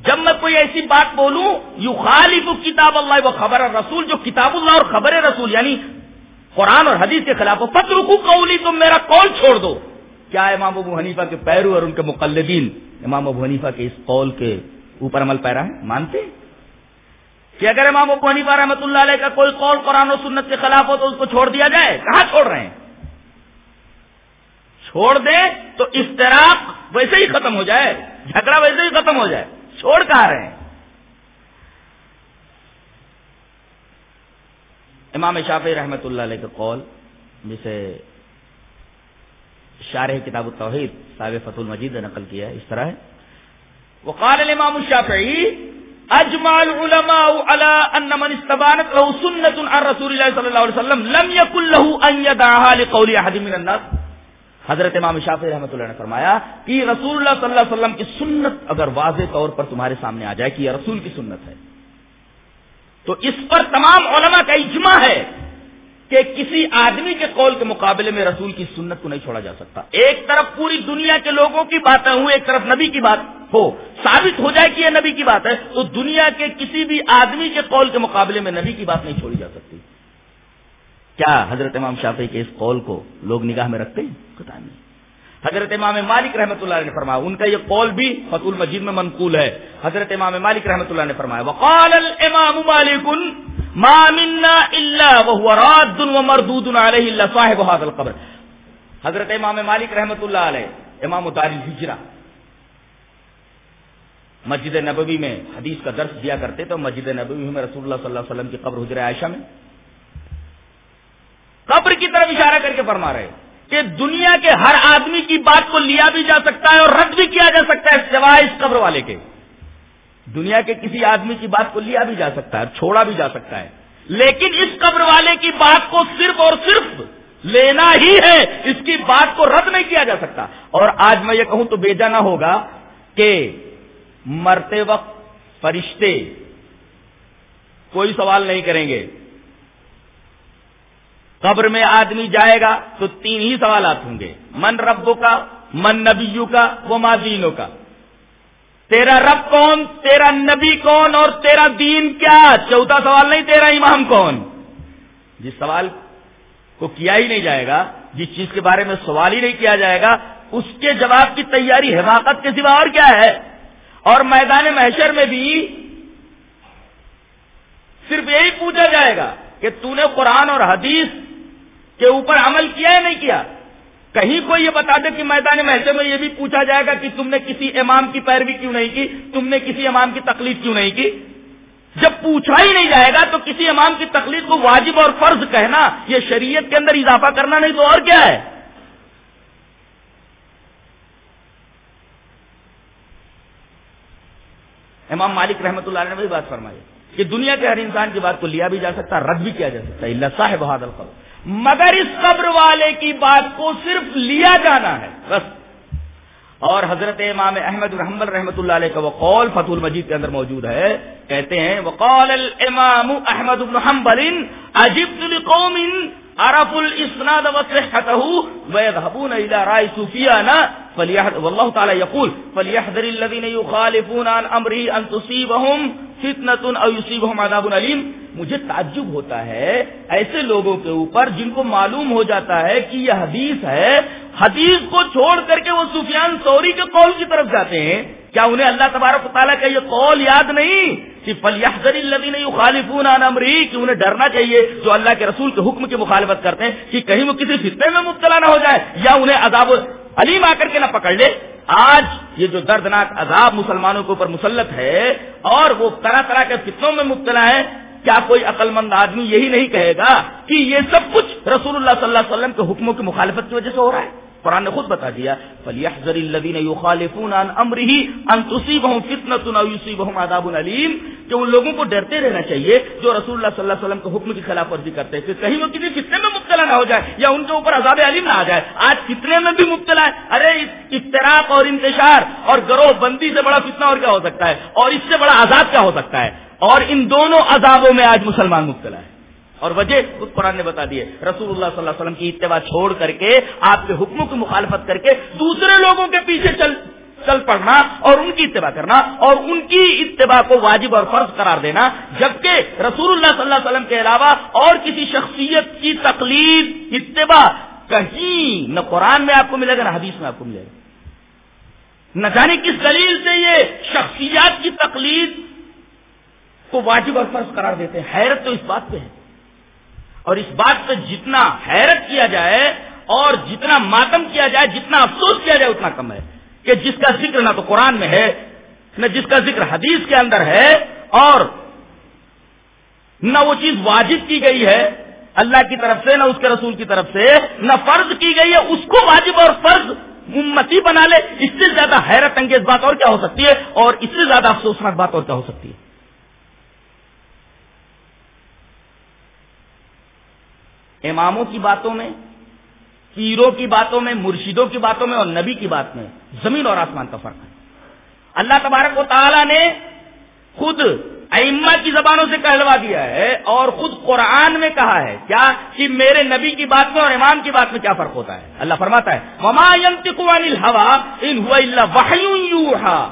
جب میں کوئی ایسی بات بولوں یو خالف کتاب اللہ و خبر رسول جو کتاب اللہ اور خبر رسول یعنی قرآن اور حدیث کے خلاف ہو پتر کو قولی، تم میرا قول چھوڑ دو۔ کیا امام ابو حنیفہ کے پیرو اور ان کے مقلدین، امام ابو حنیفہ کے اس قول کے اوپر عمل پیرا ہے مانتے کہ اگر امام ابو حنیفہ رحمۃ اللہ علیہ کا کوئی قول قرآن و سنت کے خلاف ہو تو اس کو چھوڑ دیا جائے، کہاں چھوڑ رہے ہیں؟ چھوڑ دیں تو اشتراک ویسے ہی ختم ہو جائے، جھگڑا ویسے ہی ختم ہو جائے۔ چھوڑ کہاں رہے ہیں؟ امام شافی رحمت اللہ علیہ کا قول، جسے شارح کتاب التوحید صاحب فت المجید نے نقل کیا ہے، اس طرح ہے۔ وقال الامام الشافعی اجمع العلماء على ان من استبانت له سنة عن رسول الله صلى الله عليه وسلم لم يكن له ان يدعها لقول احد من الناس۔ حضرت امام شافی رحمۃ اللہ نے فرمایا کہ رسول اللہ صلی اللہ علیہ وسلم کی سنت اگر واضح طور پر تمہارے سامنے آ جائے کہ یہ رسول کی سنت ہے، تو اس پر تمام علماء کا اجماع ہے کہ کسی آدمی کے قول کے مقابلے میں رسول کی سنت کو نہیں چھوڑا جا سکتا۔ ایک طرف پوری دنیا کے لوگوں کی باتیں ہوں، ایک طرف نبی کی بات ہو، ثابت ہو جائے کہ یہ نبی کی بات ہے، تو دنیا کے کسی بھی آدمی کے قول کے مقابلے میں نبی کی بات نہیں چھوڑی جا سکتی۔ کیا حضرت امام شافی کے اس قول کو لوگ نگاہ میں رکھتے ہیں؟ پتا نہیں حضرت امام مالک رحمۃ اللہ نے فرمایا، ان کا یہ قول بھی فت المجید میں منقول ہے۔ حضرت امام مالک رحمۃ اللہ نے فرمایا، وقال الامام مالک، ما منا الا وهو راد ومردود عليه الا صاحب هذا القبر. حضرت امام مالک رحمۃ اللہ علیہ، امام دار الحجرہ، مسجد نبوی میں حدیث کا درس دیا کرتے تو مسجد نبوی میں رسول اللہ صلی اللہ علیہ وسلم کی قبر حجر عائشہ میں قبر کی طرف اشارہ کر کے فرما رہے۔ کہ دنیا کے ہر آدمی کی بات کو لیا بھی جا سکتا ہے اور رد بھی کیا جا سکتا ہے سوائے اس قبر والے کے۔ دنیا کے کسی آدمی کی بات کو لیا بھی جا سکتا ہے چھوڑا بھی جا سکتا ہے۔ لیکن اس قبر والے کی بات کو صرف اور صرف لینا ہی ہے، اس کی بات کو رد نہیں کیا جا سکتا۔ اور آج میں یہ کہوں تو بے جانا ہوگا کہ مرتے وقت فرشتے کوئی سوال نہیں کریں گے۔ قبر میں آدمی جائے گا تو تین ہی سوالات ہوں گے۔ من ربو کا، من نبیو کا، وہ مادینوں کا۔ تیرا رب کون؟ تیرا نبی کون؟ اور تیرا دین کیا؟ چوتھا سوال نہیں، تیرا امام کون؟ جس سوال کو کیا ہی نہیں جائے گا، جس چیز کے بارے میں سوال ہی نہیں کیا جائے گا، اس کے جواب کی تیاری حماقت کے سوا اور کیا ہے؟ اور میدان محشر میں بھی صرف یہی پوچھا جائے گا کہ تو نے قرآن اور حدیث کے اوپر عمل کیا ہے، نہیں کیا؟ کہیں کوئی یہ بتا دے کہ میدان محسے میں یہ بھی پوچھا جائے گا کہ تم نے کسی امام کی پیروی کیوں نہیں کی؟ تم نے کسی امام کی تکلیف کیوں نہیں کی؟ جب پوچھا ہی نہیں جائے گا تو کسی امام کی تکلیف کو واجب اور فرض کہنا، یہ شریعت کے اندر اضافہ کرنا نہیں تو اور کیا ہے؟ امام مالک رحمت اللہ نے بھی بات فرمائی کہ دنیا کے ہر انسان کی بات کو لیا بھی جا سکتا، رد بھی کیا جا سکتا ہے اللہ صاحب بہادر مگر اس قبر والے کی بات کو صرف لیا جانا ہے، بس۔ اور حضرت امام احمد الرحمد رحمۃ اللہ علیہ کا وہ قول فتح المجید کے اندر موجود ہے۔ کہتے ہیں، وقال الامام احمد بن حنبل عجبت لقوم عرفوا الاسناد وصحته ويذهبون الى رائے سفيان فليحذر والله تعالى يقول، فليحذر الذين يخالفون عن امره ان تصيبهم فتنه او يصيبهم عذاب اليم مجھے تعجب ہوتا ہے ایسے لوگوں کے اوپر جن کو معلوم ہو جاتا ہے کہ یہ حدیث ہے، حدیث کو چھوڑ کر کے وہ سفیان سوری کے قول کی طرف جاتے ہیں۔ کیا انہیں اللہ تبارک تعالیٰ کا یہ قول یاد نہیں کہ فلیحذر الذین یخالفون عن امری کہ انہیں ڈرنا چاہیے جو اللہ کے رسول کے حکم کی مخالفت کرتے ہیں، کہ کہیں وہ کسی فتنے میں مبتلا نہ ہو جائے یا انہیں عذاب علیم آ کر کے نہ پکڑ لے۔ آج یہ جو دردناک عذاب مسلمانوں کے اوپر مسلط ہے اور وہ طرح طرح کے فتنوں میں مبتلا ہے، کیا کوئی عقل مند آدمی یہی نہیں کہے گا کہ یہ سب کچھ رسول اللہ صلی اللہ علیہ وسلم کے حکموں کی مخالفت کی وجہ سے ہو رہا ہے؟ قرآن نے خود بتا دیا فلیحذر الذین یخالفون عن امره ان تصيبهم فتنه او يصيبهم عذاب الیم کہ ان لوگوں کو ڈرتے رہنا چاہیے، جو رسول اللہ صلی اللہ علیہ وسلم کے حکم کی خلاف ورزی کرتے ہیں۔ کہیں وہ کسی فتنے میں مبتلا نہ ہو جائے یا ان کے اوپر عذاب علیم نہ آ جائے۔ آج فتنے میں بھی مبتلا ہے۔ ارے افتراق اور انتشار اور گروہ بندی سے بڑا فتنہ اور کیا ہو سکتا ہے؟ اور اس سے بڑا عذاب کیا ہو سکتا ہے؟ اور ان دونوں عذابوں میں آج مسلمان مبتلا ہے۔ اور وجہ خود قرآن نے بتا دیے رسول اللہ صلی اللہ علیہ وسلم کی اتباع چھوڑ کر کے، آپ کے حکموں کی مخالفت کر کے دوسرے لوگوں کے پیچھے چل چل پڑنا اور ان کی اتباع کرنا اور ان کی اتباع کو واجب اور فرض قرار دینا، جبکہ رسول اللہ صلی اللہ علیہ وسلم کے علاوہ اور کسی شخصیت کی تقلید، اتباع کہیں نہ قرآن میں آپ کو ملے گا، نہ حدیث میں آپ کو ملے گا۔ نہ جانے کس دلیل سے یہ شخصیات کی تقلید کو واجب اور فرض قرار دیتے ہیں۔ حیرت تو اس بات پہ ہے۔ اور اس بات پہ جتنا حیرت کیا جائے اور جتنا ماتم کیا جائے، جتنا افسوس کیا جائے، اتنا کم ہے کہ جس کا ذکر نہ تو قرآن میں ہے، نہ جس کا ذکر حدیث کے اندر ہے اور نہ وہ چیز واجب کی گئی ہے اللہ کی طرف سے، نہ اس کے رسول کی طرف سے، نہ فرض کی گئی ہے، اس کو واجب اور فرض امتی بنا لے۔ اس سے زیادہ حیرت انگیز بات اور کیا ہو سکتی ہے اور اس سے زیادہ افسوسناک بات اور کیا ہو سکتی ہے؟ اماموں کی باتوں میں، پیروں کی باتوں میں، مرشدوں کی باتوں میں اور نبی کی بات میں زمین اور آسمان کا فرق ہے۔ اللہ تبارک و تعالی نے خود ائمہ کی زبانوں سے کہلوا دیا ہے اور خود قرآن میں کہا ہے کیا کہ میرے نبی کی بات میں اور امام کی بات میں کیا فرق ہوتا ہے؟ اللہ فرماتا ہے مما ان ہوا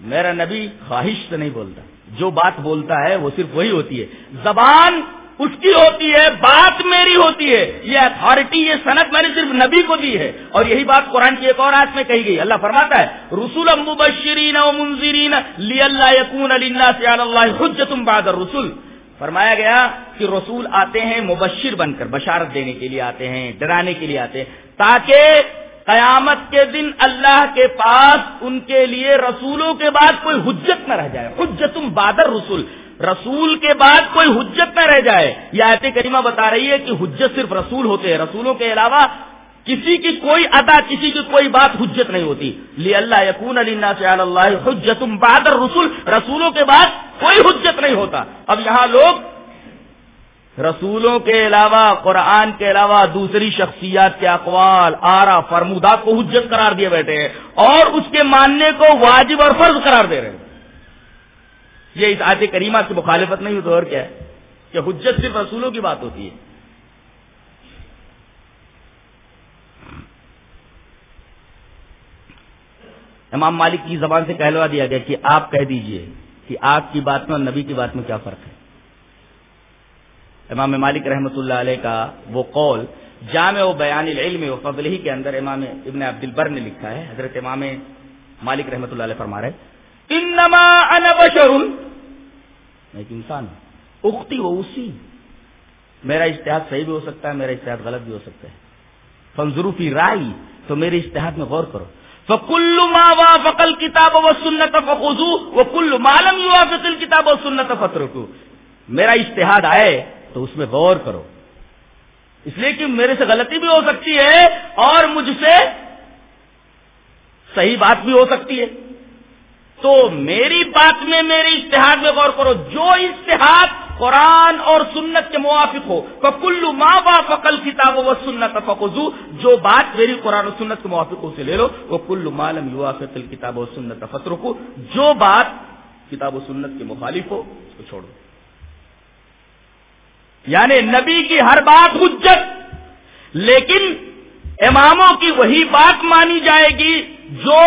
میرا نبی خواہش سے نہیں بولتا، جو بات بولتا ہے وہ صرف وہی ہوتی ہے۔ زبان اس کی ہوتی ہے، بات میری ہوتی ہے۔ یہ اتارٹی یہ صنعت میں نے صرف نبی کو دی ہے۔ اور یہی بات قرآن کی ایک اور آج میں کہی گئی۔ اللہ فرماتا ہے رسول مبشرین و منظرین لی اللہ یقون سے اللہ حجتم بعد الرسول فرمایا گیا کہ رسول آتے ہیں مبشر بن کر، بشارت دینے کے لیے آتے ہیں، ڈرانے کے لیے آتے ہیں۔ تاکہ قیامت کے دن اللہ کے پاس ان کے لیے رسولوں کے بعد کوئی حجت نہ رہ جائے۔ حجتم بادر رسول رسول کے بعد کوئی حجت نہ رہ جائے۔ یہ آیت کریمہ بتا رہی ہے کہ حجت صرف رسول ہوتے ہیں۔ رسولوں کے علاوہ کسی کی کوئی ادا، کسی کی کوئی بات حجت نہیں ہوتی۔ لی اللہ یقون علی سے اللہ حجت بہادر رسول رسولوں کے بعد کوئی حجت نہیں ہوتا۔ اب یہاں لوگ رسولوں کے علاوہ، قرآن کے علاوہ دوسری شخصیات کے اقوال، آرا فرمودات کو حجت قرار دیے بیٹھے ہیں اور اس کے ماننے کو واجب اور فرض قرار دے رہے ہیں۔ یہ اس آیت کریمہ سے مخالفت نہیں ہوتی، اور کیا ہے؟ کہ حجت صرف رسولوں کی بات ہوتی ہے۔ امام مالک کی زبان سے کہلوا دیا گیا کہ آپ کہہ دیجیے کہ آپ کی بات میں اور نبی کی بات میں کیا فرق ہے۔ امام مالک رحمۃ اللہ علیہ کا وہ قول جامع و بیان العلم و فضل ہی کے اندر امام ابن عبد البر نے لکھا ہے۔ حضرت امام مالک رحمۃ اللہ علیہ فرما رہے انما انا بشر. میں ایک انسان ہوں۔ اختی وہ اسی میرا اشتہاد صحیح بھی ہو سکتا ہے، میرا اشتہاد غلط بھی ہو سکتا ہے۔ فنظروفی رائی تو میرے اشتہاد میں غور کرو۔ فکل ما وافق الكتاب والسنت فخذوا وكل ما لم يوافق الكتاب والسنت فتركوا میرا اشتہاد آئے تو اس میں غور کرو۔ اس لیے کہ میرے سے غلطی بھی ہو سکتی ہے اور مجھ سے صحیح بات بھی ہو سکتی ہے۔ تو میری بات میں میری اشتہار میں غور کرو، جو اشتہار قرآن اور سنت کے موافق ہو تو کلو ماں با فقل کتاب و سنت فقزو جو بات میری قرآن و سنت کے موافق ہو سے لے لو۔ وہ کلو مالم یو فقل کتاب و سنت فتر کو جو بات کتاب و سنت کے مخالف ہو، اس کو چھوڑ دو یعنی نبی کی ہر بات حجت، لیکن اماموں کی وہی بات مانی جائے گی جو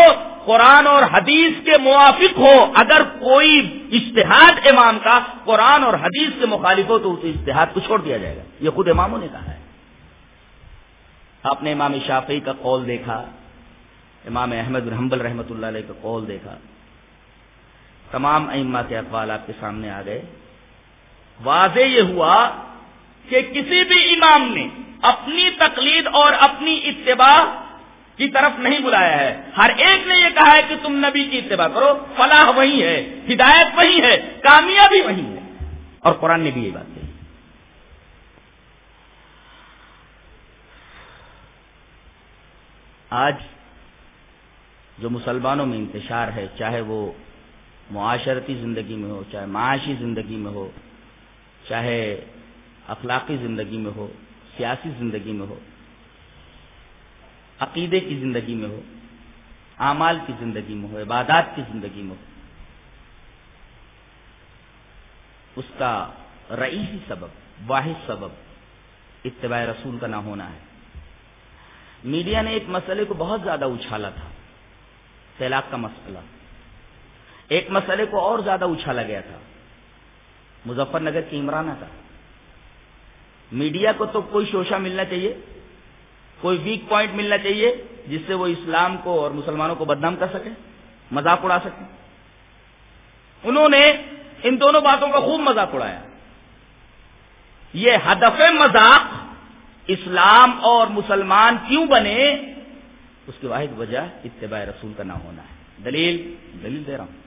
قرآن اور حدیث کے موافق ہو، اگر کوئی اشتہاد امام کا، قرآن اور حدیث کے مخالف ہو، تو اس اشتہاد کو چھوڑ دیا جائے گا۔ یہ خود اماموں نے کہا ہے۔ آپ نے امام شافعی کا قول دیکھا، امام احمد حنبل رحمۃ اللہ علیہ کا قول دیکھا۔ تمام ائمہ کے اقوال آپ کے سامنے آ گئے۔ واضح یہ ہوا کہ کسی بھی امام نے اپنی تقلید اور اپنی اتباع کی طرف نہیں بلایا ہے۔ ہر ایک نے یہ کہا ہے کہ تم نبی کی اتباع کرو، فلاح وہی ہے، ہدایت وہی ہے، کامیابی وہی ہے۔ اور قرآن نے بھی یہ بات کہی۔ آج جو مسلمانوں میں انتشار ہے، چاہے وہ معاشرتی زندگی میں ہو، چاہے معاشی زندگی میں ہو، چاہے اخلاقی زندگی میں ہو، سیاسی زندگی میں ہو عقیدے کی زندگی میں ہو، اعمال کی زندگی میں ہو، عبادات کی زندگی میں ہو، اس کا رئیسی سبب، واحد سبب اتباع رسول کا نہ ہونا ہے۔ میڈیا نے ایک مسئلے کو بہت زیادہ اچھالا تھا، طلاق کا مسئلہ۔ ایک مسئلے کو اور زیادہ اچھالا گیا تھا۔ مظفر نگر کی عمرانہ کا میڈیا کو تو کوئی شوشہ ملنا چاہیے۔ کوئی ویک پوائنٹ ملنا چاہیے جس سے وہ اسلام کو اور مسلمانوں کو بدنام کر سکے، مذاق اڑا سکے۔ انہوں نے ان دونوں باتوں کا خوب مذاق اڑایا۔ یہ ہدف مذاق اسلام اور مسلمان کیوں بنے؟ اس کی واحد وجہ اتباع رسول کا نہ ہونا ہے۔ دلیل دلیل دے رہا ہوں۔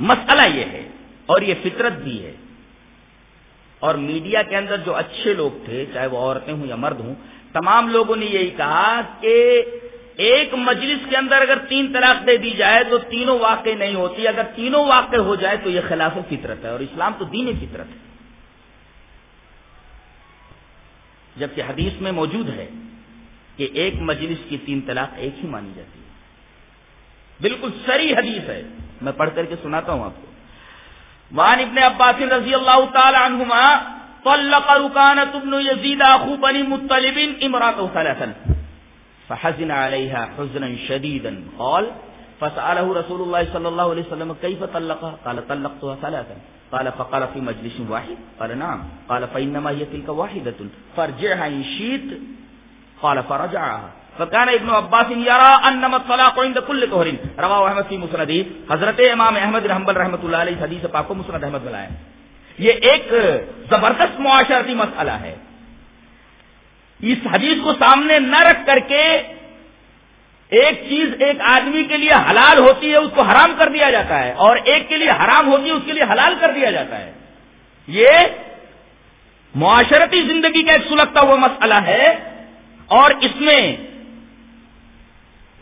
مسئلہ یہ ہے اور یہ فطرت بھی ہے۔ اور میڈیا کے اندر جو اچھے لوگ تھے، چاہے وہ عورتیں ہوں یا مرد ہوں، تمام لوگوں نے یہی کہا کہ ایک مجلس کے اندر اگر تین طلاق دے دی جائے تو تینوں واقع نہیں ہوتی۔ اگر تینوں واقع ہو جائے تو یہ خلاف فطرت ہے اور اسلام تو دین فطرت ہے۔ جبکہ حدیث میں موجود ہے کہ ایک مجلس کی تین طلاق ایک ہی مانی جاتی ہے۔ بالکل سری حدیث ہے۔ میں پڑھ کر کے سناتا ہوں آپ کو۔ وان ابن عباس رضی اللہ تعالی عنہما، طلق رکانت ابن یزید اخو بنی مطلب امراته ثلاثا، فحزن عليها حزنا شديدا قال فسأله رسول الله صلى الله عليه وسلم كيف طلقها قال، طلقتها ثلاثا. قال، فقال في مجلس واحد؟ قال، نعم. قال، فإنما هي تلك واحدة، فارجعها إن شئت. قال، فرجعها. فکان ابن عباس یرا انما الطلاق عند كل طهر. رواه احمد في مسنده. حضرت امام احمد رحمۃ اللہ رحمۃ اللہ علیہ حدیث پاک کو مسند احمد بنایا یہ ایک زبردست معاشرتی مسئلہ ہے۔ اس حدیث کو سامنے نہ رکھ کر کے ایک چیز ایک آدمی کے لیے حلال ہوتی ہے، اس کو حرام کر دیا جاتا ہے، اور ایک کے لیے حرام ہوتی ہے، اس کے لیے حلال کر دیا جاتا ہے۔ یہ معاشرتی زندگی کا ایک سلگتا ہوا مسئلہ ہے، اور اس میں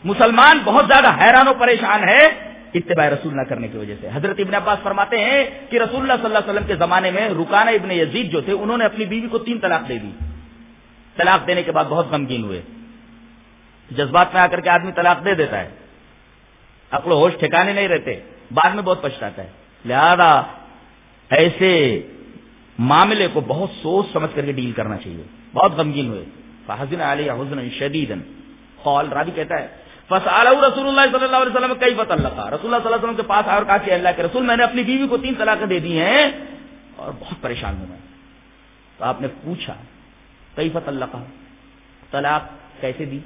مسلمان بہت زیادہ حیران و پریشان ہے اتباع رسول نہ کرنے کی وجہ سے۔ حضرت ابن عباس فرماتے ہیں کہ رسول اللہ صلی اللہ علیہ وسلم کے زمانے میں رکانہ ابن یزید جو تھے، انہوں نے اپنی بیوی کو تین طلاق دے دی۔ طلاق دینے کے بعد بہت غمگین ہوئے۔ جذبات میں آ کر کے آدمی طلاق دے دیتا ہے۔ عقل و ہوش ٹھکانے نہیں رہتے۔ بعد میں بہت پچھتاتا ہے۔ لہذا ایسے معاملے کو بہت سوچ سمجھ کر کے ڈیل کرنا چاہیے۔ بہت غمگین ہوئے۔ فحزن علی حزن شدید قول راوی کہتا ہے فسالہ رسول اللہ صلی اللہ علیہ وسلم کئی فت اللہ رسول اللہ صلی اللہ علیہ وسلم کے پاس آئے اور کہا کہ اللہ کے رسول، میں نے اپنی بیوی کو تین طلاقیں دے دی ہیں اور بہت پریشان ہوں میں۔ تو آپ نے پوچھا کئی فت اللہ کا طلاق کیسے دی؟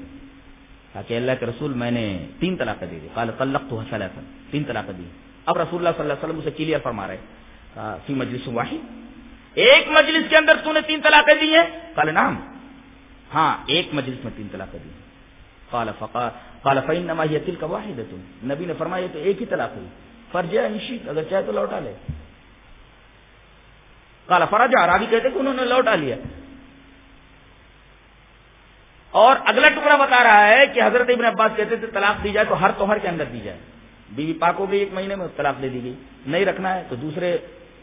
کہ اللہ کے رسول، میں نے تین طلاقیں دے دی۔ قال طلق تو حسل تین طلاقیں دی۔ اب رسول اللہ صلی اللہ علیہ وسلم اسے کلیئر فرما رہے فی مجلس واحد۔ ایک مجلس کے اندر تو نے تین طلاقیں دی ہیں؟ کال نام ہاں ایک مجلس میں تین طلاقیں دی ہیں۔ قال فقا قال فانما هي تلك واحده نبی نے فرمایا تو ایک ہی طلاق ہوئی. فرج انشی اگر چاہے تو لوٹا لے. قال فرج راوی کہتے کہ انہوں نے لوٹا لیا. اور اگلا ٹکڑا بتا رہا ہے کہ حضرت ابن عباس کہتے تھے طلاق دی جائے تو ہر توہر کے اندر دی جائے. بیوی بی پاک ہو گئی ایک مہینے میں طلاق دے دی گئی. نہیں رکھنا ہے تو دوسرے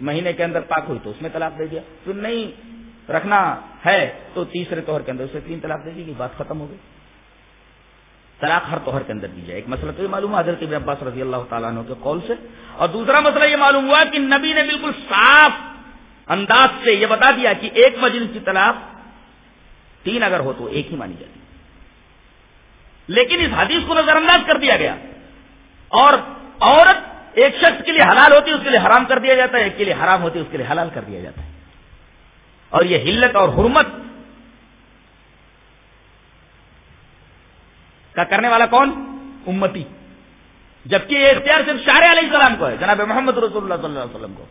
مہینے کے اندر پاک ہوئی تو اس میں طلاق دے دیا. پھر نہیں رکھنا ہے تو تیسرے توہر کے اندر اسے تین طلاق دے دی گئی، بات ختم ہو گئی. طلاق ہر توہر کے اندر دی جائے۔ ایک مسئلہ تو یہ معلوم ہے حضرت ابن عباس رضی اللہ تعالیٰ عنہ کے قول سے۔ اور دوسرا مسئلہ یہ معلوم ہوا کہ نبی نے بالکل صاف انداز سے یہ بتا دیا کہ ایک مجلس کی طلاق تین اگر ہو تو ایک ہی مانی جاتی۔ لیکن اس حدیث کو نظر انداز کر دیا گیا۔ اور عورت ایک شخص کے لیے حلال ہوتی ہے، اس کے لیے حرام کر دیا جاتا ہے، ایک کے لیے حرام ہوتی ہے، اس کے لیے حلال کر دیا جاتا ہے۔ اور یہ ہلت اور حرمت کا کرنے والا کون؟ امتی۔ جبکہ یہ اختیار صرف شار علیہ السلام کو ہے، جناب محمد رسول اللہ صلی اللہ علیہ وسلم کو۔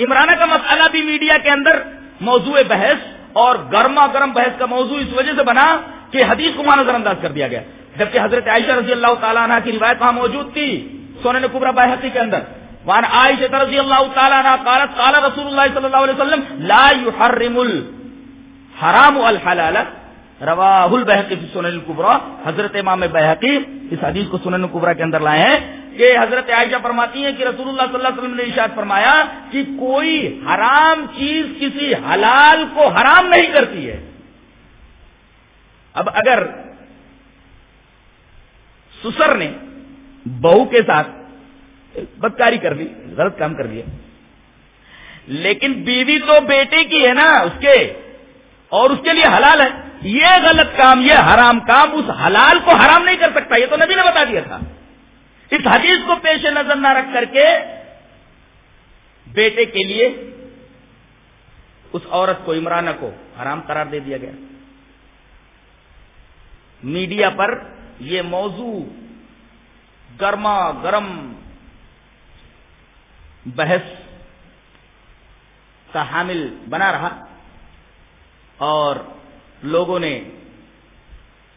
عمرانہ کا مسئلہ بھی میڈیا کے اندر موضوع بحث اور گرما گرم بحث کا موضوع اس وجہ سے بنا کہ حدیث کو نظر انداز کر دیا گیا۔ جبکہ حضرت عائشہ رضی اللہ تعالیٰ عنہ کی روایت وہاں موجود تھی سونے نے کبرا بحثی کے اندر۔ وہاں عائشہ رضی اللہ تعالیٰ عنہ قالت، قال رسول اللہ صلی اللہ علیہ وسلم، لا يحرم الحرام الحلال رواہ البحقی فی سنن الکبرا۔ حضرت امام بحقی اس حدیث کو سنن الکبرا کے اندر لائے ہیں کہ حضرت عائشہ فرماتی ہیں کہ رسول اللہ صلی اللہ علیہ وسلم نے ارشاد فرمایا کہ کوئی حرام چیز کسی حلال کو حرام نہیں کرتی ہے۔ اب اگر سسر نے بہو کے ساتھ بدکاری کر لی، غلط کام کر لیا۔ لیکن بیوی تو بیٹے کی ہے نا، اس کے اور اس کے لیے حلال ہے۔ یہ غلط کام، یہ حرام کام اس حلال کو حرام نہیں کر سکتا، یہ تو نبی نے بتا دیا تھا۔ اس حدیث کو پیش نظر نہ رکھ کر کے بیٹے کے لیے اس عورت کو، عمرانہ کو حرام قرار دے دیا گیا۔ میڈیا پر یہ موضوع گرما گرم بحث کا حامل بنا رہا اور لوگوں نے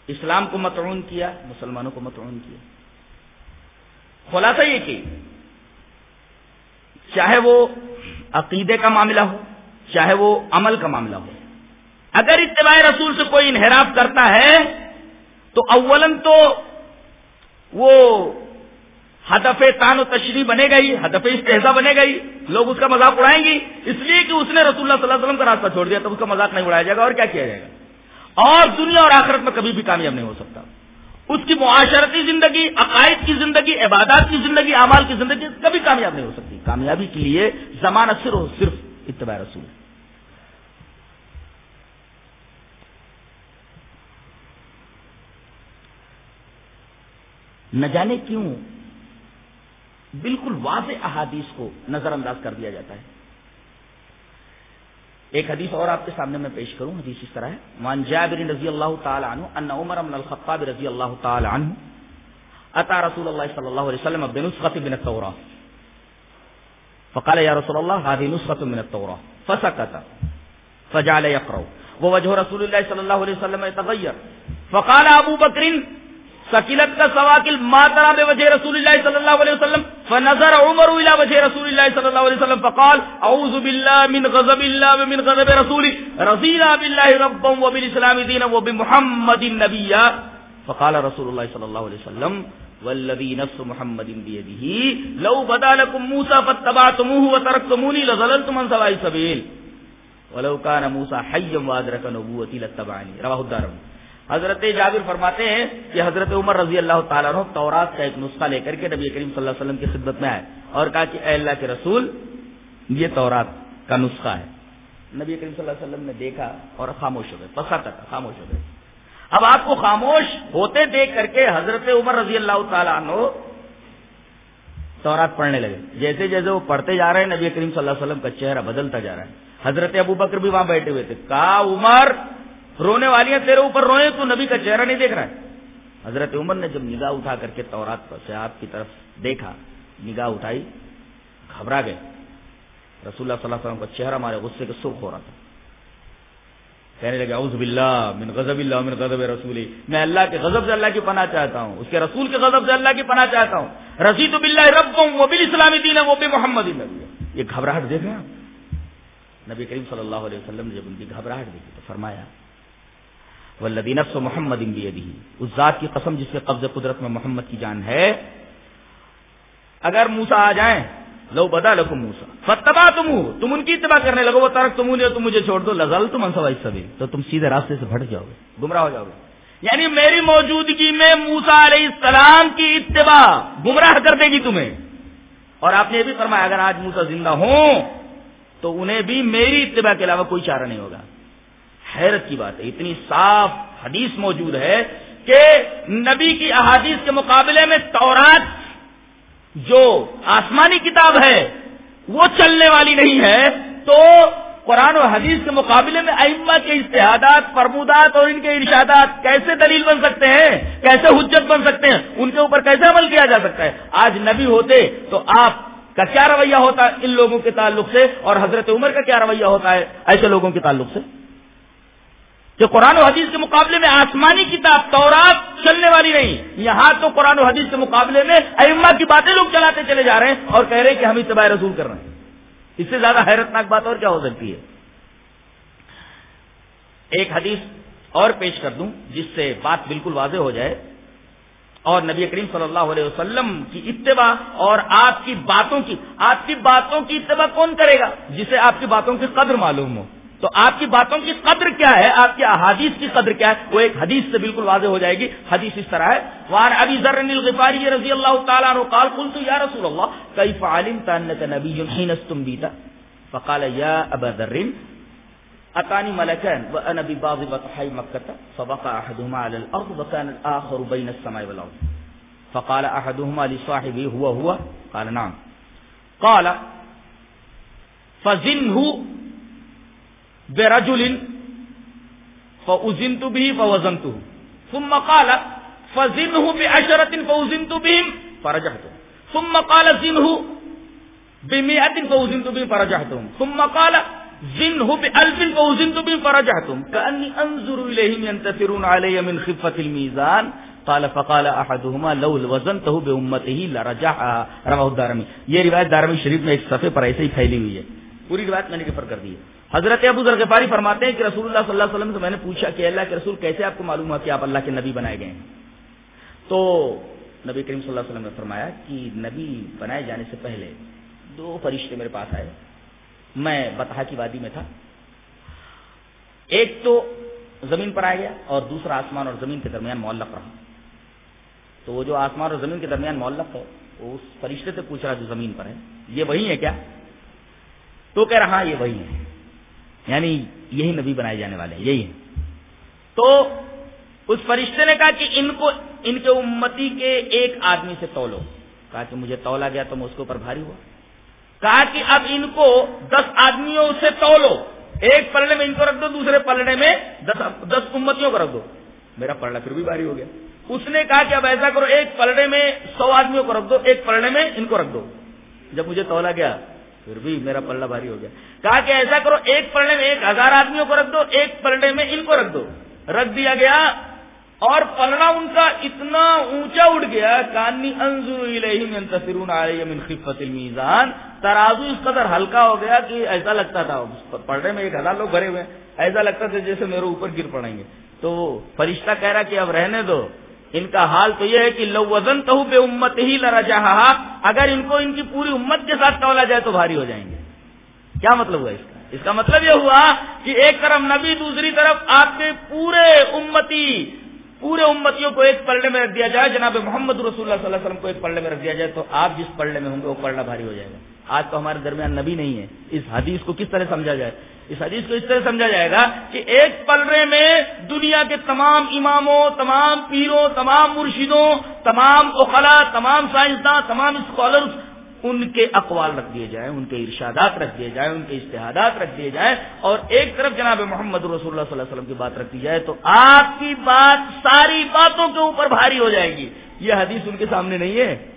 اسلام کو متعون کیا، مسلمانوں کو متعون کیا۔ خلاصہ یہ کہ چاہے وہ عقیدے کا معاملہ ہو، چاہے وہ عمل کا معاملہ ہو، اگر اتباع رسول سے کوئی انحراف کرتا ہے، تو اولن تو وہ ہدف تان و تشریح بنے گا ہی ہدف استحضا بنے گا ہی لوگ اس کا مذاق اڑائیں گے اس لیے کہ اس نے رسول اللہ صلی اللہ علیہ وسلم کا راستہ چھوڑ دیا تو اس کا مذاق نہیں اڑایا جائے گا، اور کیا کیا جائے گا؟ اور دنیا اور آخرت میں کبھی بھی کامیاب نہیں ہو سکتا۔ اس کی معاشرتی زندگی، عقائد کی زندگی، عبادات کی زندگی، اعمال کی زندگی کبھی کامیاب نہیں ہو سکتی۔ کامیابی کے لیے زمانہ صرف صرف اتباع رسول نہ جانے کیوں بالکل واضح احادیث کو نظر انداز کر دیا جاتا ہے۔ ایک حدیث اور آپ کے سامنے میں پیش کروں، حدیث اس طرح ہے۔ مان جابر رضی اللہ تعالی عنہ، ان عمر بن الخطاب رضی اللہ تعالی عنہ، اتا رسول اللہ صلی اللہ علیہ وسلم بنسخة من التوراة. فقال يا رسول الله هذه نسخة من التوراة. فسكت فجعل يقرأ ووجه رسول الله صلى الله عليه وسلم يتغير فقال ابو بکر سکیلت کا سواکل ماترا بے وجہ رسول اللہ صلی اللہ علیہ وسلم، فنظر عمر الى وجہ رسول اللہ صلی اللہ علیہ وسلم، فقال، اعوذ باللہ من غضب اللہ ومن غضب رسول رضینا باللہ ربا وبالاسلام دینا وبمحمد نبیا فقال رسول اللہ صلی اللہ علیہ وسلم، والذی نفس محمد بیدہ، لو بدا لکم موسیٰ فاتبعتموه وترکتمونی لظللتم عن سوائی سبیل ولو کان موسیٰ حیم وادرک نبوتی لتبعنی رواہ الدارم حضرت جابر فرماتے ہیں کہ حضرت عمر رضی اللہ تعالیٰ عنہ تورات کا ایک نسخہ لے کر کے نبی کریم صلی اللہ علیہ وسلم کی خدمت میں آئے اور کہا کہ اے اللہ کے رسول، یہ تورات کا نسخہ ہے۔ نبی کریم صلی اللہ علیہ وسلم نے دیکھا اور خاموش ہو گئے، پسا تک خاموش ہو گئے۔ اب آپ کو خاموش ہوتے دیکھ کر کے حضرت عمر رضی اللہ تعالیٰ عنہ تورات پڑھنے لگے۔ جیسے جیسے وہ پڑھتے جا رہے ہیں، نبی کریم صلی اللہ علیہ وسلم کا چہرہ بدلتا جا رہا ہے۔ حضرت ابو بکر بھی وہاں بیٹھے ہوئے تھے۔ کہا، عمر رونے والی ہیں، تیرے اوپر روئے، تو نبی کا چہرہ نہیں دیکھ رہا ہے۔ حضرت عمر نے جب نگاہ اٹھا کر کے تورات پر سے آپ کی طرف دیکھا، نگاہ اٹھائی، گھبرا گئے۔ رسول اللہ صلی اللہ علیہ وسلم کا چہرہ ہمارے غصے کے سرخ ہو رہا تھا۔ کہنے لگے، اعوذ باللہ من غضب اللہ من غضب رسولی۔ میں اللہ کے غضب سے اللہ کی پناہ چاہتا ہوں، اس کے رسول کے غضب سے اللہ کی پناہ چاہتا ہوں۔ رسید بلّہ رب وہ بھی اسلامی دین ہے وہ بھی محمد یہ گھبراہٹ دیکھ رہے ہیں نبی کریم صلی اللہ علیہ وسلم نے جب ان کی گھبراہٹ دیکھی تو فرمایا ولدی نفس محمد اس ذات کی قسم جس کے قبض قدرت میں محمد کی جان ہے۔ اگر موسا آ جائیں، لو بدا لکھو موسا فتبا تم تم ان کی اتباع کرنے لگو، وہ ترک تم تم مجھے چھوڑ دو لزل تم انسوائی سبھی تو تم سیدھے راستے سے بھٹ جاؤ گے، گمراہ ہو جاؤ گے۔ یعنی میری موجودگی میں موسا علیہ السلام کی اتباع گمراہ کر دے گی تمہیں۔ اور آپ نے یہ بھی فرمایا، اگر آج موسا زندہ ہوں، تو انہیں بھی میری اتباع کے علاوہ کوئی چارہ نہیں ہوگا۔ حیرت کی بات ہے، اتنی صاف حدیث موجود ہے کہ نبی کی احادیث کے مقابلے میں تورات جو آسمانی کتاب ہے، وہ چلنے والی نہیں ہے۔ تو قرآن و حدیث کے مقابلے میں ائمہ کے اشتہادات فرمودات اور ان کے ارشادات کیسے دلیل بن سکتے ہیں؟ کیسے حجت بن سکتے ہیں؟ ان کے اوپر کیسے عمل کیا جا سکتا ہے؟ آج نبی ہوتے تو آپ کا کیا رویہ ہوتا ہے ان لوگوں کے تعلق سے؟ اور حضرت عمر کا کیا رویہ ہوتا ہے ایسے لوگوں کے تعلق سے؟ کہ قرآن و حدیث کے مقابلے میں آسمانی کتاب تورات چلنے والی نہیں یہاں تو قرآن و حدیث کے مقابلے میں ائمہ کی باتیں لوگ چلاتے چلے جا رہے ہیں اور کہہ رہے ہیں کہ ہم اتباع رسول کر رہے ہیں۔ اس سے زیادہ حیرتناک بات اور کیا ہو سکتی ہے؟ ایک حدیث اور پیش کر دوں جس سے بات بالکل واضح ہو جائے اور نبی کریم صلی اللہ علیہ وسلم کی اتباع اور آپ کی باتوں کی، آپ کی باتوں کی اتباع کون کرے گا؟ جسے آپ کی باتوں کی قدر معلوم ہو۔ تو آپ کی باتوں کی قدر کیا ہے؟ آپ کی احادیث کی قدر کیا ہے؟ وہ ایک حدیث سے بالکل واضح ہو جائے گی۔ حدیث اس طرح ہے۔ وار ابی ذر الغفاری رضی اللہ تعالیٰ عنہ قال، قلت یا رسول اللہ، کیف علمت انك نبی حين استنبيت فقال يا ابا ذر اتاني ملكان وانا ببعض بطحي مكه فبقى احدهما على الارض وكان الاخر بين السماء والارض. فقال احدهما لصاحبه، هو هو؟ قال، نعم. قال، فزنه برجل فأزنت به، فوزنته. ثم قال، فزنه بعشرة فأزنت بهم فرجحته ثم قال، زنه بمئة فأزنت بهم فرجحتهم ثم قال، زنه بألف فأزنت بهم فرجحتهم كأني أنظر إليهم ينتثرون علي من خفة الميزان. قال، فقال احدهما لو وزنته بامته لرجعها رواه الدارمي. یہ روایت دارمی شریف میں ایک صفحے پر ایسے ہی پھیلی ہوئی ہے۔ پوری روایت میں نے ریفر کر دی ہے۔ حضرت ابو ذرغفاری فرماتے ہیں کہ رسول اللہ صلی اللہ علیہ وسلم سے میں نے پوچھا کہ اللہ کے رسول کیسے آپ کو معلوم ہوا کہ آپ اللہ کے نبی بنائے گئے ہیں؟ تو نبی کریم صلی اللہ علیہ وسلم نے فرمایا کہ نبی بنائے جانے سے پہلے دو فرشتے میرے پاس آئے۔ میں بتہا کی وادی میں تھا۔ ایک تو زمین پر آ گیا اور دوسرا آسمان اور زمین کے درمیان معلق رہا۔ تو وہ جو آسمان اور زمین کے درمیان معلق ہے، وہ اس فرشتے سے پوچھ رہا جو زمین پر ہے۔ یہ وہی ہے کیا؟ تو کہہ رہا ہاں، یہ وہی ہے۔ یعنی یہی نبی بنائے جانے والے ہیں، یہی ہے تو اس فرشتے نے کہا کہ ان کو، ان کے امتی کے ایک آدمی سے تولو۔ کہا کہ مجھے تولا گیا تو میں اس کے اوپر بھاری ہوا۔ کہا کہ اب ان کو دس آدمیوں سے تولو۔ ایک پلڑے میں ان کو رکھ دو، دوسرے پلڑے میں دس دس امتیوں کو رکھ دو۔ میرا پلڑا پھر بھی بھاری ہو گیا۔ اس نے کہا کہ اب ایسا کرو، ایک پلڑے میں سو آدمیوں کو رکھ دو، ایک پلڑے میں ان کو رکھ دو۔ جب مجھے تولا گیا پھر بھی میرا پلڑا بھاری ہو گیا۔ کہا کہ ایسا کرو، ایک پلڑے میں ایک ہزار آدمیوں کو رکھ دو، ایک پلڑے میں ان کو رکھ دو۔ رکھ دیا گیا اور پلڑا ان کا اتنا اونچا اٹھ گیا، کانی انضر المیزان۔ ترازو اس قدر ہلکا ہو گیا کہ ایسا لگتا تھا۔ پلڑے میں ایک ہزار لوگ بھرے ہوئے ایسا لگتا تھا جیسے میرے اوپر گر پڑیں گے۔ تو فرشتہ کہہ رہا کہ اب رہنے دو۔ ان کا حال تو یہ ہے کہ لو وزن تو بے امت ہی لڑا جہاں اگر ان کو ان کی پوری امت کے ساتھ تولا جائے تو بھاری ہو جائیں گے۔ کیا مطلب ہوا اس کا؟ اس کا مطلب یہ ہوا کہ ایک طرف نبی، دوسری طرف آپ کے پورے امتی، پورے امتیوں کو ایک پلڑے میں رکھ دیا جائے۔ جناب محمد رسول اللہ صلی اللہ علیہ وسلم کو ایک پلڑے میں رکھ دیا جائے تو آپ جس پلڑے میں ہوں گے وہ پلڑا بھاری ہو جائے گا۔ آج تو ہمارے درمیان نبی نہیں ہے۔ اس حدیث کو کس طرح سمجھا جائے؟ اس حدیث کو اس طرح سمجھا جائے گا کہ ایک پلڑے میں دنیا کے تمام اماموں، تمام پیروں، تمام مرشدوں، تمام اخلا، تمام سائنسداں، تمام اسکالرس ان کے اقوال رکھ دیے جائیں، ان کے ارشادات رکھ دیے جائیں، ان کے اشتہادات رکھ دیے جائیں اور ایک طرف جناب محمد رسول اللہ صلی اللہ علیہ وسلم کی بات رکھ دی جائے تو آپ کی بات ساری باتوں کے اوپر بھاری ہو جائے گی۔ یہ حدیث ان کے سامنے نہیں ہے۔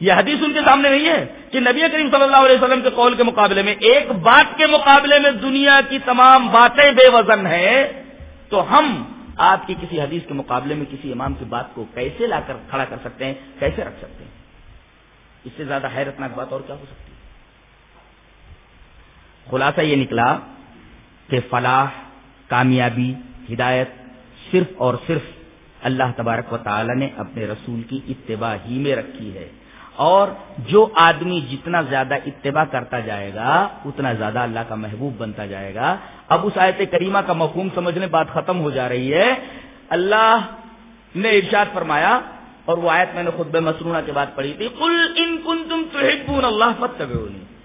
یہ حدیث ان کے سامنے نہیں ہے کہ نبی کریم صلی اللہ علیہ وسلم کے قول کے مقابلے میں ایک بات کے مقابلے میں دنیا کی تمام باتیں بے وزن ہیں، تو ہم آپ کی کسی حدیث کے مقابلے میں کسی امام کی بات کو کیسے لا کر کھڑا کر سکتے ہیں، کیسے رکھ سکتے ہیں؟ اس سے زیادہ حیرتناک بات اور کیا ہو سکتی ہے؟ خلاصہ یہ نکلا کہ فلاح، کامیابی، ہدایت صرف اور صرف اللہ تبارک و تعالی نے اپنے رسول کی اتباع ہی میں رکھی ہے۔ اور جو آدمی جتنا زیادہ اتباع کرتا جائے گا، اتنا زیادہ اللہ کا محبوب بنتا جائے گا۔ اب اس آیت کریمہ کا مفہوم سمجھنے بات ختم ہو جا رہی ہے۔ اللہ نے ارشاد فرمایا اور وہ آیت میں نے خود بے مسرونہ کے بعد پڑھی تھی کل ان کن تم تو اللہ فت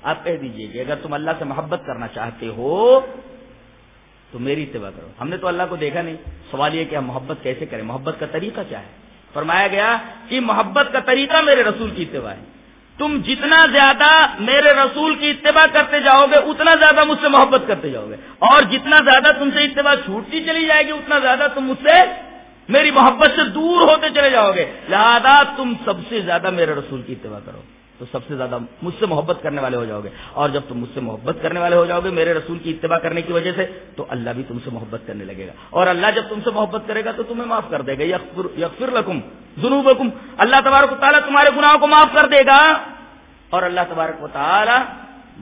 آپ کہہ دیجیے کہ اگر تم اللہ سے محبت کرنا چاہتے ہو، تو میری اتباع کرو۔ ہم نے تو اللہ کو دیکھا نہیں۔ سوال یہ کہ ہم محبت کیسے کریں؟ محبت کا طریقہ کیا ہے؟ فرمایا گیا کہ محبت کا طریقہ میرے رسول کی اتباع ہے۔ تم جتنا زیادہ میرے رسول کی اتباع کرتے جاؤ گے، اتنا زیادہ مجھ سے محبت کرتے جاؤ گے۔ اور جتنا زیادہ تم سے اتباع چھوٹتی چلی جائے گی، اتنا زیادہ تم مجھ سے میری محبت سے دور ہوتے چلے جاؤ گے۔ لہذا تم سب سے زیادہ میرے رسول کی اتباع کرو۔ تو سب سے زیادہ مجھ سے محبت کرنے والے ہو جاؤ گے۔ اور جب تم مجھ سے محبت کرنے والے ہو جاؤ گے میرے رسول کی اتباع کرنے کی وجہ سے، تو اللہ بھی تم سے محبت کرنے لگے گا۔ اور اللہ جب تم سے محبت کرے گا، تو تمہیں معاف کر دے گا۔ یکفر لکم ضرور اللہ تبارک و تعالیٰ تمہارے گناہوں کو معاف کر دے گا۔ اور اللہ تبارک و تعالیٰ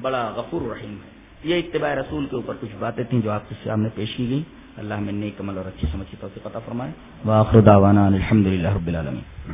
بڑا غفور رحیم ہے۔ یہ اتباع رسول کے اوپر کچھ باتیں تھیں جو آپ کے سامنے پیش کی گئی اللہ میں نیک عمل اور اچھی سمجھی تو پتہ فرمائے۔ واخر دعوانا الحمد رب العالمین۔